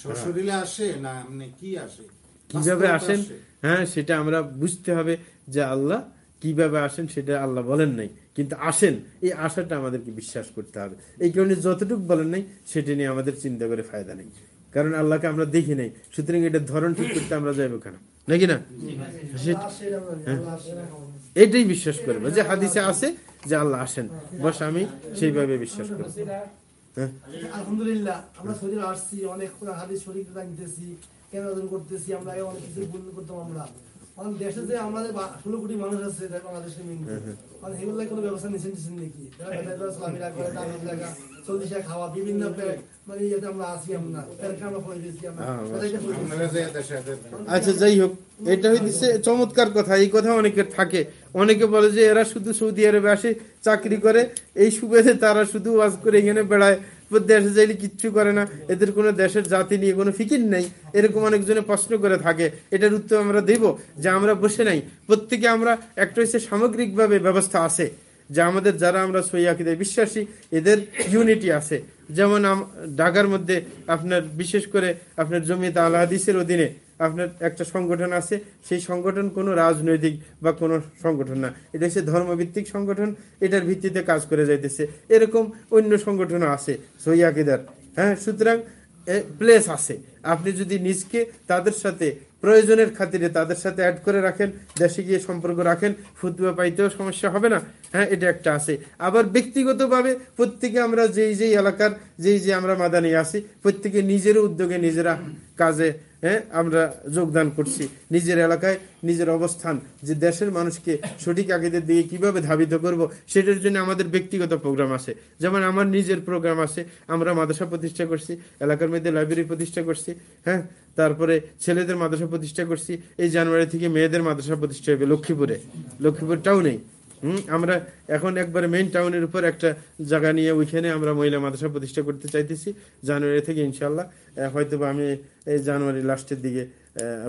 সশরীরে আসে না মানে কি আসে? কীভাবে আসেন? হ্যাঁ সেটা আমরা বুঝতে হবে যে আল্লাহ কীভাবে আসেন সেটা আল্লাহ বলেন নাই। কিন্তু আসেন এই আশাটা আমাদেরকে বিশ্বাস করতে হবে। এই কারণে যতটুকু বলেন নাই সেটা নিয়ে আমাদের চিন্তা করে ফায়দা নেই। কারণ আল্লাহকে আমরা দেখি নাই। সুতরাং এটা ধরন ঠিক করতে আমরা যাইব কেন? নাকি না? এটাই বিশ্বাস করবে। যে হাদিসে আছে যে আল্লাহ আসেন বস আমি সেইভাবে বিশ্বাস করব। হ্যাঁ? আলহামদুলিল্লাহ আমরা শরীর আসছি অনেক হাদিস শরীর জানতেছি কেন অর্জন করতেছি আমরা অনেক কিছু ভুল করতাম আমরা। অনেক দেশে যে আমাদের ষোলো কোটি মানুষ আছে বাংলাদেশের মেন মানে এগুলো কোনো ব্যবস্থা নিচ্ছেন নিচ্ছেন নাকি তারা করে সালামিরা জায়গা চল্লিশে খাওয়া বিভিন্ন মানে ইয়েতে আমরা আছি আমরা আমরা পড়ে গেছি আমরা। হ্যাঁ, তাদেরকে পড়ে গেছি। আপনারা যে দেশে আছেন, আচ্ছা যাই হোক এটা হইতেছে চমৎকার কথা এই কথা অনেকের থাকে। অনেকে বলে যে এরা শুধু সৌদি আরবে আসে, চাকরি করে। এই সুবিধে তারা শুধু ওয়াজ করে এখানে বেড়ায়। দেশে যাইলে কিচ্ছু করে না। এদের কোনো দেশের জাতি নিয়ে কোনো ফিকির নেই। এরকম অনেকজনে প্রশ্ন করে থাকে। এটার উত্তর আমরা দেব যে আমরা বসে নাই। প্রত্যেকে আমরা একটা হচ্ছে সামগ্রিকভাবে ব্যবস্থা আছে। যে আমাদের যারা আমরা সৈয়াকিদের বিশ্বাসী, এদের ইউনিটি আছে। যেমন ঢাকার মধ্যে আপনার বিশেষ করে আপনার জমিয়ত আল হাদিসের অধীনে আপনার একটা সংগঠন আছে, সেই সংগঠন কোনো রাজনৈতিক বা কোনো সংগঠন না। এটা হচ্ছে ধর্মভিত্তিক সংগঠন, এটার ভিত্তিতে কাজ করে যাইতেছে। এরকম অন্য সংগঠন আছে সৈয়াকিদার হ্যাঁ সুতরাং প্লেস আছে। আপনি যদি নিজকে তাদের সাথে, প্রয়োজনের খাতিরে তাদের সাথে অ্যাড করে রাখেন, দেশে গিয়ে সম্পর্ক রাখেন ফুতুয়া পাইতেও সমস্যা হবে না। হ্যাঁ এটা একটা আছে। আবার ব্যক্তিগতভাবে প্রত্যেকে আমরা যেই যেই এলাকার, যেই যে আমরা মাদানি আছি, প্রত্যেকে নিজের উদ্যোগে নিজেরা কাজে হ্যাঁ আমরা যোগদান করছি। নিজের এলাকায় নিজের অবস্থান, যে দেশের মানুষকে সঠিক আগেদের দিকে কীভাবে ধাবিত করব, সেটার জন্য আমাদের ব্যক্তিগত প্রোগ্রাম আছে। যেমন আমার নিজের প্রোগ্রাম আছে, আমরা মাদ্রাসা প্রতিষ্ঠা করছি, এলাকার মধ্যে লাইব্রেরি প্রতিষ্ঠা করছি হ্যাঁ? তারপরে ছেলেদের মাদ্রাসা প্রতিষ্ঠা করছি, এই জানুয়ারি থেকে মেয়েদের মাদ্রাসা প্রতিষ্ঠা হবে লক্ষ্মীপুরে। লক্ষ্মীপুর টাউনেই। হুম? আমরা এখন একবারে মেইন টাউনের উপর একটা জায়গা নিয়ে ওইখানে আমরা মহিলা মাদ্রাসা প্রতিষ্ঠা করতে চাইতেছি, জানুয়ারি থেকে ইনশাল্লাহ হয়তো আমি এই জানুয়ারি লাস্টের দিকে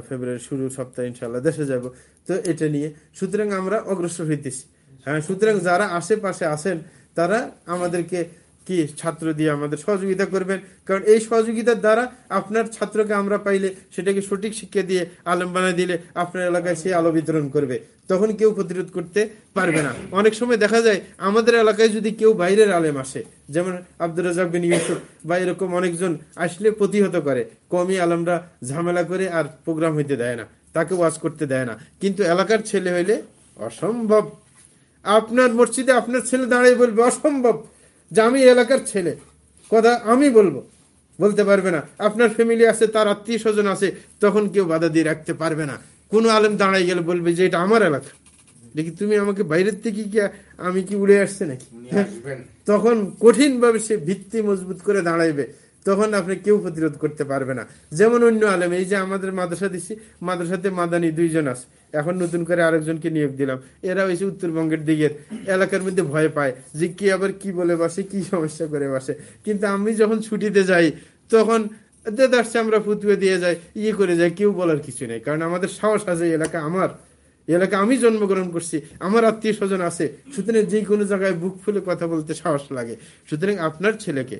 ফেব্রুয়ারি শুরু সপ্তাহে ইনশাল্লাহ দেশে যাব। তো এটা নিয়ে সুতরাং আমরা অগ্রসর হইতেছি। হ্যাঁ সুতরাং যারা আশেপাশে আছেন, তারা আমাদেরকে কি ছাত্র দিয়ে আমাদের সহযোগিতা করবেন? কারণ এই সহযোগিতার দ্বারা আপনার ছাত্রকে আমরা পাইলে সেটাকে সঠিক শিক্ষা দিয়ে আলম বানায় দিলে আপনার এলাকায় সে আলো বিতরণ করবে। তখন কেউ প্রতিরোধ করতে পারবে না। অনেক সময় দেখা যায় আমাদের এলাকায় যদি কেউ বাইরের আলেম আসে, যেমন আব্দুর রাজাক বিন ইউসুফ বা এরকম অনেকজন আসলে প্রতিহত করে কমই আলমরা ঝামেলা করে আর প্রোগ্রাম হইতে দেয় না, তাকে ওয়াজ করতে দেয় না। কিন্তু এলাকার ছেলে হইলে অসম্ভব। আপনার মসজিদে আপনার ছেলে দাঁড়িয়ে বলবে, অসম্ভব। যে আমি এলাকার ছেলে। কথা আমি বলব। বলতে পারবে না। আপনার ফ্যামিলি আছে তার আত্মীয় স্বজন আছে তখন কেউ বাধা দিয়ে রাখতে পারবে না। কোনো আলেম দাঁড়াই গেলে বলবে যে এটা আমার এলাকা। দেখি তুমি আমাকে বাইরের থেকে কি আমি কি উড়ে আসছে নাকি? তখন কঠিন ভাবে সে ভিত্তি মজবুত করে দাঁড়াইবে। তখন আপনি কেউ প্রতিরোধ করতে পারবে না। যেমন অন্য আলেম, এই যে আমাদের মাদ্রাসা দিচ্ছি মাদ্রাসাতে মাদানি দুইজন আছে। এখন নতুন করে আরেকজনকে নিয়োগ দিলাম। এরা হয়েছে উত্তরবঙ্গের দিকের, এলাকার মধ্যে ভয় পায় যে কি আবার কি বলে বসে, কি সমস্যা করে বসে। কিন্তু আমি যখন ছুটিতে যাই, তখন দেদারসে আমরা ফুতুয়ে দিয়ে যাই ইয়ে করে যাই, কেউ বলার কিছু নেই। কারণ আমাদের সাহস আছে এলাকা আমার। এলাকা আমি জন্মগ্রহণ করছি, আমার আত্মীয় স্বজন আছে, সুতরাং যে কোনো জায়গায় বুক ফুলে কথা বলতে সাহস লাগে। সুতরাং আপনার ছেলেকে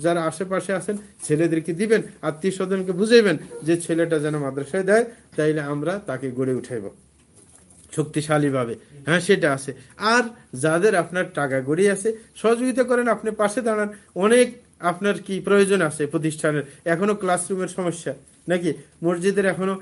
যারা আশেপাশে আছেন, ছেলেদেরকে দিবেন আত্মীয় স্বজনকে বুঝাইবেন যে ছেলেটা যেন মাদ্রাসায় দেয়, তাইলে আমরা তাকে গড়ে উঠাইব। শক্তিশালী ভাবে হ্যাঁ সেটা আছে। আর যাদের আপনার টাকা গড়ি আছে, সহযোগিতা করেন, আপনি পাশে দাঁড়ান। অনেক আপনার কি প্রয়োজন আছে প্রতিষ্ঠানের। এখনও ক্লাসরুমের সমস্যা। নাকি? মসজিদের এখনও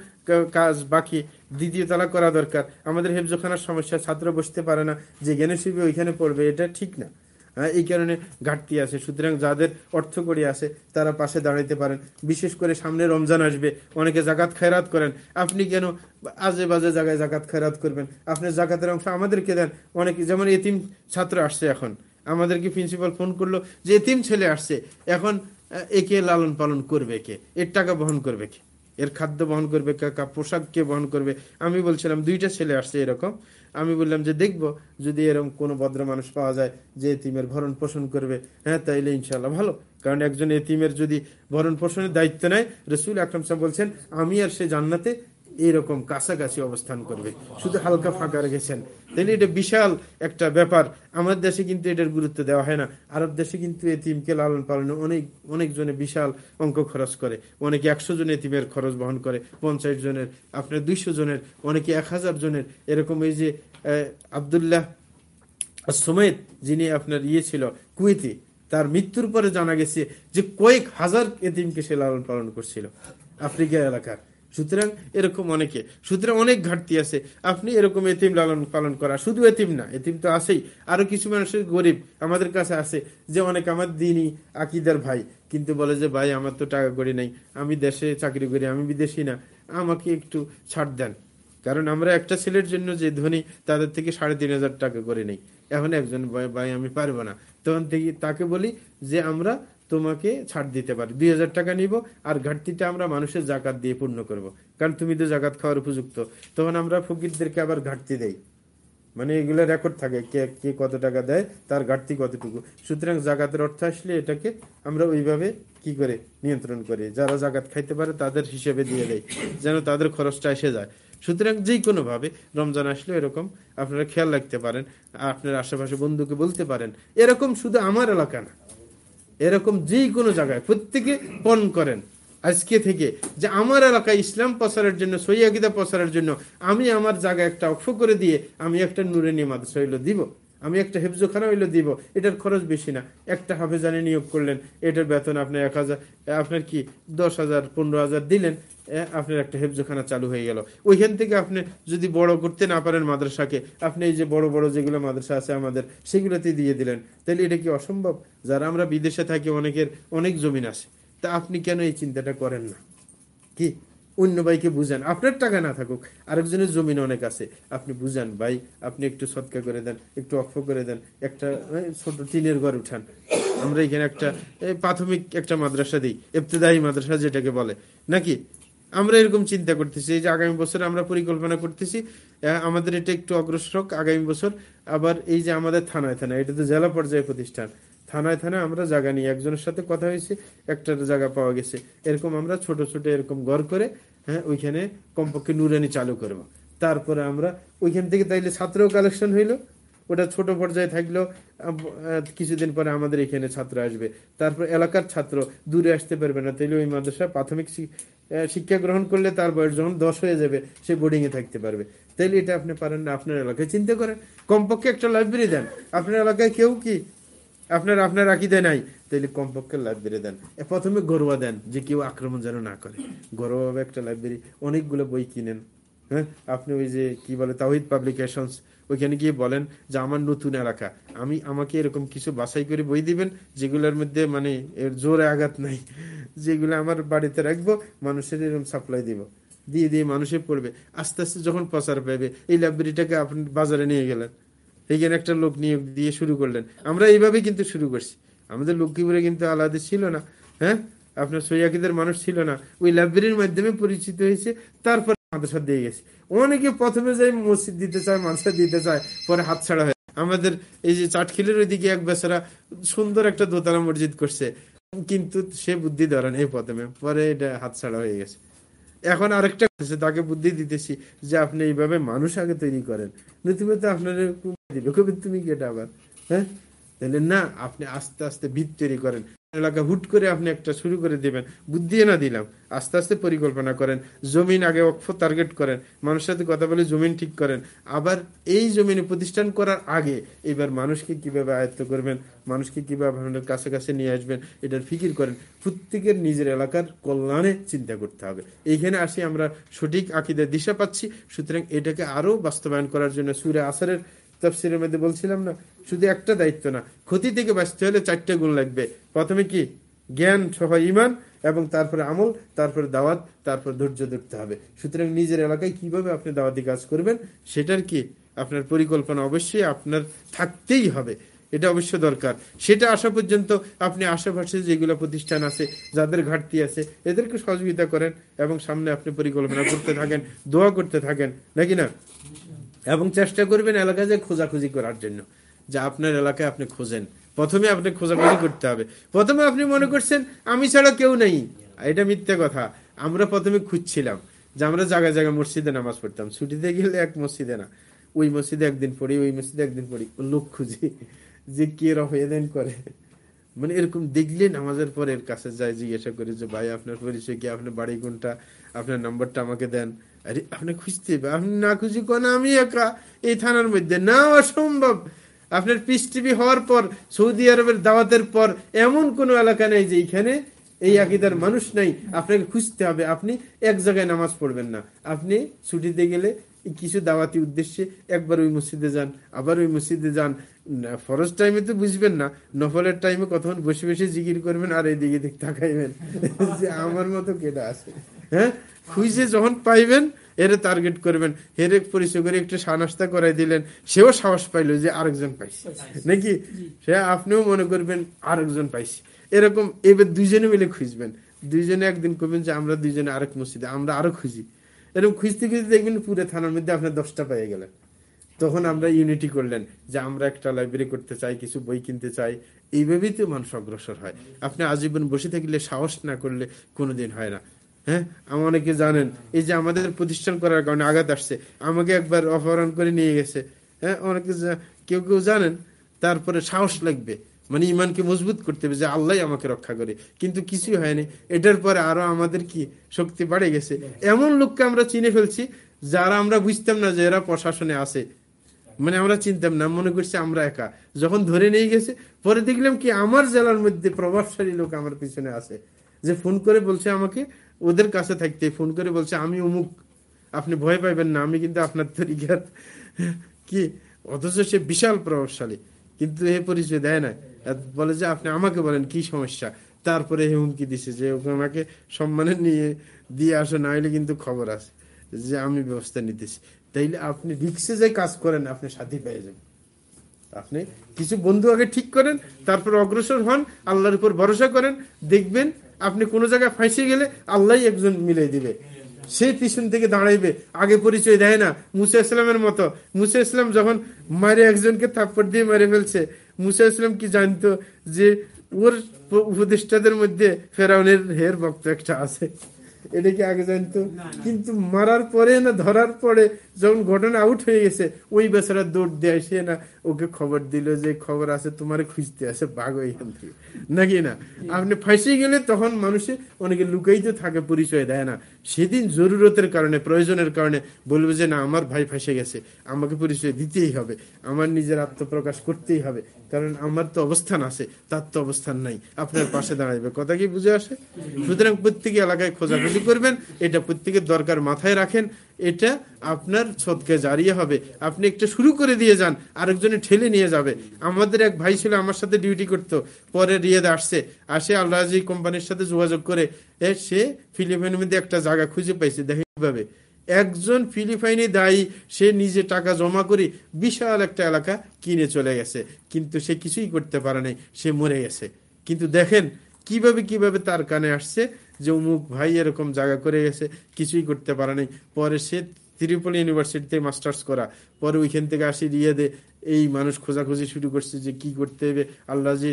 কাজ বাকি দ্বিতীয় তালা করা দরকার। আমাদের হেফজোখানার সমস্যা ছাত্র বসতে পারে না যে জ্ঞানে শিবে ওইখানে পড়বে এটা ঠিক না। হ্যাঁ, এই কারণে ঘাটতি আছে। সুতরাং যাদের অর্থ করি আছে তারা পাশে দাঁড়াইতে পারেন। বিশেষ করে সামনে রমজান আসবে অনেকে জাকাত খায়রাত করেন। আপনি কেন আজে বাজে জায়গায় জাকাত খায়রাত করবেন? আপনি জাকাতের অংশ আমাদেরকে দেন। অনেকে যেমন এতিম ছাত্র আসছে এখন। আমাদেরকে প্রিন্সিপাল ফোন করল যে এতিম ছেলে আসছে। এখন একে লালন পালন করবে কে? এর টাকা বহন করবে কে? এর খাদ্য বহন করবে কাকা পোশাক কে বহন করবে। আমি বলছিলাম, দুইটা ছেলে আসছে এরকম। আমি বললাম যে, দেখব, যদি এরকম কোনো ভদ্র মানুষ পাওয়া যায় যে এতিমের ভরণ পোষণ করবে হ্যাঁ তাইলে ইনশাল্লাহ ভালো। কারণ একজন এতিমের যদি ভরণ পোষণের দায়িত্ব নেয়, রসুল আকরম সাহেব বলছেন, আমি আর সে জান্নাতে এরকম কাছাকাছি অবস্থান করবে। শুধু হালকা ফাঁকা রেখেছেন। তাহলে এটা বিশাল একটা ব্যাপার। আমাদের দেশে কিন্তু এটার গুরুত্ব দেওয়া হয় না। আরব দেশে কিন্তু এতিমকে লালন পালনে অনেক অনেক জনে বিশাল অঙ্ক খরচ করে। অনেকে একশো জন এতিমের খরচ বহন করে, পঞ্চাশ জনের, আপনার দুইশো জনের, অনেকে এক হাজার জনের। এরকম এই যে আবদুল্লাহ সমেত যিনি আপনার ইয়ে ছিল, কুয়েতি, তার মৃত্যুর পরে জানা গেছে যে কয়েক হাজার এতিমকে সে লালন পালন করছিল। আফ্রিকা এলাকার। সুতরাং এরকম অনেকে। সুতরাং অনেক ঘাটতি আছে। আপনি এরকম এতিম লালন পালন করা শুধু এতিম না, এতিম তো আছেই। আরও কিছু মানুষের গরিব আমাদের কাছে আছে, যে অনেক আমার দিনই আকিদার ভাই, কিন্তু বলে যে, ভাই, আমার তো টাকা করি নাই, আমি দেশে চাকরি করি, আমি বিদেশি না, আমাকে একটু ছাড় দেন। কারণ আমরা একটা ছেলের জন্য যে ধনী, তাদের থেকে সাড়ে তিন হাজার টাকা করে নেই। এখন একজন ভাই আমি পারব না। তখন থেকে তাকে বলি যে আমরা তোমাকে ছাড় দিতে পারি। দুই হাজার টাকা নিব আর ঘাটতিটা আমরা মানুষের জাকাত দিয়ে পূর্ণ করব। কারণ তুমি তো জাকাত খাওয়ার উপযুক্ত। তখন আমরা ফকিরদেরকে আবার ঘাটতি দেই। মানে এগুলো রেকর্ড থাকে কে কে কত টাকা দেয়, তার ঘাটতি কতটুকু। সুতরাং জাকাতের অর্থ আসলে এটাকে আমরা ওইভাবে কি করে নিয়ন্ত্রণ করি? যারা জাকাত খাইতে পারে তাদের হিসেবে দিয়ে দেয় যেন তাদের খরচটা এসে যায়। সুতরাং যে কোনোভাবে রমজান আসলে এরকম আপনারা খেয়াল রাখতে পারেন, আপনার আশেপাশে বন্ধুকে বলতে পারেন, এরকম শুধু আমার এলাকা না, এরকম যে কোনো জায়গায় প্রত্যেকে পণ করেন আজকে থেকে যে আমার এলাকায় ইসলাম প্রচারের জন্য সৈয়াগিদা প্রচারের জন্য আমি আমার জায়গায় একটা অক্ষ করে দিয়ে আমি একটা নুরেনি মাদ্রাসা হইল দিব, আমি একটা হেফজোখানা হইল দিব, এটার খরচ বেশি না। একটা হাফেজানে নিয়োগ করলেন, এটার বেতন আপনার এক হাজার, আপনার কি দশ হাজার, পনেরো হাজার দিলেন আপনার একটা হেফজোখানা চালু হয়ে গেল। ওইখান থেকে আপনি যদি বড় করতে না পারেন মাদ্রাসাকে, আপনি এই যে বড় বড় যেগুলো মাদ্রাসা আছে আমাদের সেগুলোতে দিয়ে দিলেন। তাহলে এটা কি অসম্ভব? যারা আমরা বিদেশে থাকি, অনেকের অনেক জমিন আছে। তা আপনি কেন এই চিন্তাটা করেন না? কি? অন্য ভাইকে বুঝান। আপনার টাকা না থাকুক, আরেকজনের জমিন অনেক আছে। আপনি বুঝান, ভাই, আপনি একটু সৎকা করে দেন, একটু অক্ষ করে দেন, একটা ছোট টিনের ঘর উঠান। আমরা এখানে একটা প্রাথমিক একটা মাদ্রাসা দিই, ইবতদায়ী মাদ্রাসা যেটাকে বলে। নাকি? আমরা এরকম চিন্তা করতেছি যে আগামী বছর আমরা পরিকল্পনা করতেছি আমাদের এটা একটু অগ্রসর হোক, আগামী বছর। আবার এই যে আমাদের থানায় থানায়, এটা তো জেলা পর্যায়ে প্রতিষ্ঠান। থানায় থানায় আমরা জায়গা নিই একজনের সাথে কথা হয়েছে একটা জায়গা পাওয়া গেছে। এরকম আমরা ছোট ছোট এরকম ঘর করে হ্যাঁ ওইখানে কমপক্ষে নুরানি চালু করব। তারপরে আমরা ওইখান থেকে তাইলে ছাত্রও কালেকশন হইল, ওটা ছোট পর্যায়ে থাকলেও কিছুদিন পরে আমাদের এখানে ছাত্র আসবে। তারপর এলাকার ছাত্র, দূরে আসতে পারবে না, তাইলে ওই মাদ্রাসা প্রাথমিক শিক্ষা গ্রহণ করলে তার বয়স যখন দশ হয়ে যাবে, সে বোর্ডিং এ থাকতে পারবে। তাইলে এটা আপনি পারেন না, আপনার এলাকায় চিন্তা করেন। কমপক্ষে একটা লাইব্রেরি দেন। আপনার এলাকায় কেউ কি? আপনার আপনার আকিদে নাই। তাইলে কমপক্ষে লাইব্রেরি দেন। প্রথমে গরুয়া দেন, যে কেউ আক্রমণ যেন না করে। ভাবে একটা লাইব্রেরি অনেকগুলো বই কিনেন। হ্যাঁ? আপনি ওই যে, কি বলে তাহিদ পাবলিকেশনস ওইখানে গিয়ে বলেন যে, আমার নতুন এলাকা। আমি আমাকে এরকম কিছু বাছাই করে বই দিবেন, যেগুলোর মধ্যে মানে এর জোরে আঘাত নাই। যেগুলো আমার বাড়িতে রাখব, মানুষের এরকম সাপ্লাই দিব। দিয়ে দিয়ে মানুষে পড়বে। আস্তে আস্তে যখন প্রচার পাবে এই লাইব্রেরিটাকে আপনি বাজারে নিয়ে গেলেন। এইখানে একটা লোক নিয়োগ দিয়ে শুরু করলেন। আমরা এইভাবে কিন্তু শুরু করছি। আমাদের লক্ষ্মীপুরে কিন্তু আলাদা ছিল না। হ্যাঁ? আপনার সৈয়াকিদের মানুষ ছিল না। ওই লাইব্রেরির মাধ্যমে পরিচিত হয়েছে। তারপর মাদ্রাসা দিয়ে গেছে। অনেকে প্রথমে যাই মসজিদ দিতে চায়, মাদ্রাসা দিতে চায়, পরে হাত ছাড়া হয় আমাদের এই যে চাটখিলের ওইদিকে এক বেচারা সুন্দর একটা দোতলা মসজিদ করছে, কিন্তু সে বুদ্ধি ধরেন এই প্রথমে। পরে এটা হাত ছাড়া হয়ে গেছে। এখন আরেকটা তাকে বুদ্ধি দিতেছি যে আপনি এইভাবে মানুষ আগে তৈরি করেন। নতুবা তো আপনার দিবে। কবি, তুমি কি এটা আবার? হ্যাঁ? তাহলে না, আপনি আস্তে আস্তে ভিত তৈরি করেন। এলাকা হুট করে আপনি একটা শুরু করে দিবেন। বুদ্ধি না দিলাম। আস্তে আস্তে পরিকল্পনা করেন। জমিন আগে অক্ষ টার্গেট করেন। মানুষের সাথে কথা বলে জমিন ঠিক করেন। আবার এই জমিনে প্রতিষ্ঠান করার আগে এবার মানুষকে কীভাবে আয়ত্ত করবেন? মানুষকে কীভাবে আপনাদের কাছে কাছে নিয়ে আসবেন? এটার ফিকির করেন। প্রত্যেকের নিজের এলাকার কল্যাণে চিন্তা করতে হবে। এইখানে আসি আমরা সঠিক আকিদের দিশা পাচ্ছি। সুতরাং এটাকে আরও বাস্তবায়ন করার জন্য সুরে আসারের তফসিলের মধ্যে বলছিলাম না, শুধু একটা দায়িত্ব না, ক্ষতি থেকে বাঁচতে হলে চারটে গুণ লাগবে। প্রথমে কি? জ্ঞান, সহ ইমান এবং তারপরে আমল, তারপরে দাওয়াত, তারপর ধৈর্য ধরতে হবে। সুতরাং নিজের এলাকায় কীভাবে আপনি দাওয়াতি কাজ করবেন, সেটার কি? আপনার পরিকল্পনা অবশ্যই আপনার থাকতেই হবে। এটা অবশ্য দরকার। সেটা আসা পর্যন্ত আপনি আশেপাশে যেগুলো প্রতিষ্ঠান আছে, যাদের ঘাটতি আছে, এদেরকে সহযোগিতা করেন এবং সামনে আপনি পরিকল্পনা করতে থাকেন, দোয়া করতে থাকেন, নাকি না? এবং চেষ্টা করবেন এলাকায় যে খোঁজাখুঁজি করার জন্য। যে আপনার এলাকায় আপনি খোঁজেন। প্রথমে আপনি খোঁজাখুঁজি করতে হবে। প্রথমে আপনি মনে করছেন, আমি ছাড়া কেউ নেই। এটা মিথ্যে কথা। আমরা প্রথমে খুঁজছিলাম যে আমরা জায়গায় জায়গায় মসজিদে নামাজ পড়তাম। ছুটিতে গেলে এক মসজিদে না। ওই মসজিদে একদিন পড়ি, ওই মসজিদে একদিন পড়ি। লোক খুঁজি যে কে রহেদেন করে। মানে এরকম দেখলে নামাজের পরে এর কাছে যায় জিজ্ঞাসা করি যে, ভাই, আপনার পরিচয় কি? আপনার বাড়ি কোনটা? আপনার নাম্বারটা আমাকে দেন। আরে, আপনি খুঁজতে আপনি না খুঁজি আমি একা এই থানার মধ্যে। না, অসম্ভব। আপনার পিস টিভি হওয়ার পর, সৌদি আরবের দাওয়াতের পর এমন কোন এলাকা নেই যে এখানে এই আকিদার মানুষ নাই। আপনাকে খুঁজতে হবে। আপনি এক জায়গায় নামাজ পড়বেন না। আপনি ছুটিতে গেলে কিছু দাওয়াতি উদ্দেশ্যে একবার ওই মসজিদে যান আবার ওই মসজিদে যান। ফরজ টাইমে তো বুঝবেন না নফলের টাইমে কতক্ষণ বসে বসে জিকির করবেন আর এইদিকে দিক তাকাইবেন। যে আমার মতো কেটা আছে? হ্যাঁ? খুঁজে যখন পাইবেন এর টার্গেট করবেন। হেরে পরিচয় করে একটু সানাস্তা করাই দিলেন সেও সাহস পাইলো যে আরেকজন পাইছে। নাকি? সে আপনিও মনে করবেন আরেকজন পাইছি। এরকম এবার দুইজনে মিলে খুঁজবেন। দুইজনে একদিন করবেন যে আমরা দুইজনে আরেক মসজিদে আমরা আরও খুঁজি। এরকম খুঁজতে খুঁজতে দেখবেন পুরো থানার মধ্যে আপনার দশটা পেয়ে গেলেন। তখন আমরা ইউনিটি করলেন যে আমরা একটা লাইব্রেরি করতে চাই, কিছু বই কিনতে চাই। এইভাবেই তো মানুষ অগ্রসর হয়। আপনি আজীবন বসে থাকলে সাহস না করলে কোনোদিন হয় না। হ্যাঁ? অনেকে জানেন, এই যে আমাদের প্রতিষ্ঠান করার কারণে আঘাত আসছে, আমাকে একবার অপহরণ করে নিয়ে গেছে। হ্যাঁ? অনেকে কেউ কেউ জানেন, তারপরে সাহস লাগবে। মানে ইমানকে মজবুত করতে হবে যে আল্লাহ আমাকে রক্ষা করে। কিন্তু কিছুই হয়নি। এটার পরে আরও আমাদের কি শক্তি বাড়ে গেছে। এমন লোককে আমরা চিনে ফেলছি যারা আমরা বুঝতাম না যে এরা প্রশাসনে আছে। মানে আমরা চিনতাম না, মনে করছি আমরা একা। যখন ধরে নিয়ে গেছে, পরে দেখলাম কি আমার জেলার মধ্যে প্রভাবশালী লোক আমার পিছনে আছে। যে ফোন করে বলছে আমাকে, ওদের কাছে থাকতে। ফোন করে বলছে, আমি অমুক। আপনি ভয় পাইবেন না, আমি কিন্তু আপনার তরিকার কি? অথচ সে বিশাল প্রভাবশালী। কিন্তু এ পরিচয় দেয় না বলে যে আপনি আমাকে বলেন, কি সমস্যা? তারপরে হুমকি দিছে যে ওকে আমাকে সম্মানে নিয়ে দিয়ে আসো, না হলে কিন্তু খবর আছে যে আমি ব্যবস্থা নিতেছি। তাইলে আপনি রিক্সে যে কাজ করেন, আপনি সাথী পেয়ে যাবেন। আপনি কিছু বন্ধু আগে ঠিক করেন, তারপর অগ্রসর হন, আল্লাহর উপর ভরসা করেন, দেখবেন আপনি কোন জায়গায় ফাঁসে গেলে আল্লাহ একজন মিলে দিবে। সে পিছন থেকে দাঁড়াইবে, আগে পরিচয় দেয় না। মুসা ইসলামের মতো। মুসা ইসলাম যখন মারে একজনকে থাপ্পড় দিয়ে মারে ফেলছে মুসা ইসলাম কি জানতো যে ওর উপদেষ্টাদের মধ্যে ফেরাউনের হের ভক্ত একটা আছে? এটা কি আগে জানতো? কিন্তু মারার পরে না ধরার পরে যখন ঘটনা আউট হয়ে গেছে ওই বেচারা দৌড় দেয় সে না। ওকে খবর দিল যে খবর আছে, তোমার খুঁজতে আছে বাঘ এখান থেকে। নাকি না? আপনি ফাঁসিয়ে গেলে তখন মানুষে অনেকে লুকাইতে থাকে, পরিচয় দেয় না। সেদিন জরুরতের কারণে, প্রয়োজনের কারণে বলবে যে, না, আমার ভাই ফাঁসে গেছে। আমাকে পরিচয় দিতেই হবে। আমার নিজের আত্মপ্রকাশ করতেই হবে। কারণ আমার তো অবস্থান আছে, তার তো অবস্থান নাই। আপনার পাশে দাঁড়াইবে। কথা কি বুঝে আসে? সুতরাং প্রত্যেকে এলাকায় খোঁজাখুঁজি করবেন। এটা প্রত্যেকের দরকার মাথায় রাখেন। এটা আপনার ছদকে জারিয়ে হবে। আপনি একটা শুরু করে দিয়ে যান, আরেকজনে ঠেলে নিয়ে যাবে। আমাদের এক ভাই ছিল আমার সাথে ডিউটি করতো, পরে রিয়াদে আসছে। আসে আল্লাহ কোম্পানির সাথে যোগাযোগ করে, এ সে ফিলিপাইনের মধ্যে একটা জায়গা খুঁজে পাইছে দেখে একজন ফিলিপাইনি দায়ী, সে নিজে টাকা জমা করে বিশাল একটা এলাকা কিনে চলে গেছে। কিন্তু সে কিছুই করতে পারে নাই, সে মরে গেছে। কিন্তু দেখেন কীভাবে কীভাবে তার কানে আসছে যে অমুক ভাই এরকম জায়গা করে গেছে, কিছুই করতে পারে নাই। পরে সে ত্রিপল ইউনিভার্সিটিতে মাস্টার্স করা। পরে ওইখান থেকে আসি রিয়াদে এই মানুষ খোঁজাখুঁজি শুরু করছে যে কি করতে হবে। আল্লাহ জি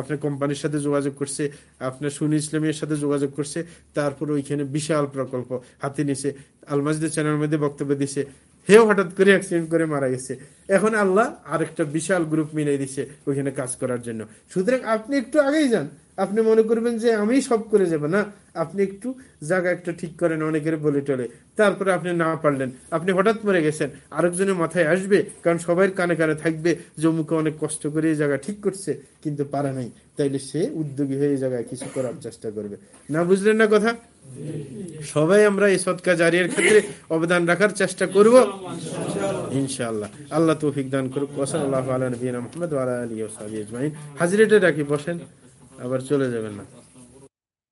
আপনার কোম্পানির সাথে যোগাযোগ করছে, আপনার সুনি ইসলামের সাথে যোগাযোগ করছে, তারপর ওইখানে বিশাল প্রকল্প হাতে নিছে। আলমাজদের চ্যানেলের মধ্যে বক্তব্য দিছে, হেও হঠাৎ করে অ্যাক্সিডেন্ট করে মারা গেছে। এখন আল্লাহ আরেকটা বিশাল গ্রুপ মিলাই দিছে ওইখানে কাজ করার জন্য। সুতরাং আপনি একটু আগেই যান। আপনি মনে করবেন যে আমি সব করে যাব, না? আপনি একটু জায়গা একটা ঠিক করেন, অনেকের বলে টলে। তারপরে আপনি না পারলেন। আপনি হঠাৎ মরে গেছেন। আরেকজনের মাথায় আসবে, কারণ সবাই কানে কানে থাকবে জমুকে অনেক কষ্ট করে এই জায়গা ঠিক করছে, কিন্তু পারে নাই। তাইলে সে উদ্যোগী হয়ে এই জায়গায় কিছু করার চেষ্টা করবে। না বুঝলেন না কথা? সবাই আমরা এই সৎকা জারিয়ার ক্ষেত্রে অবদান রাখার চেষ্টা করব। ইনশাআল্লাহ। আল্লাহ তৌফিক দান করুক। ওসাল্লাহ আলা নবীনা মুহাম্মদ আলা সাহবিহি আজমাইন। হাজিরাটা রাখি, বসেন। আবার চলে যাবেন না।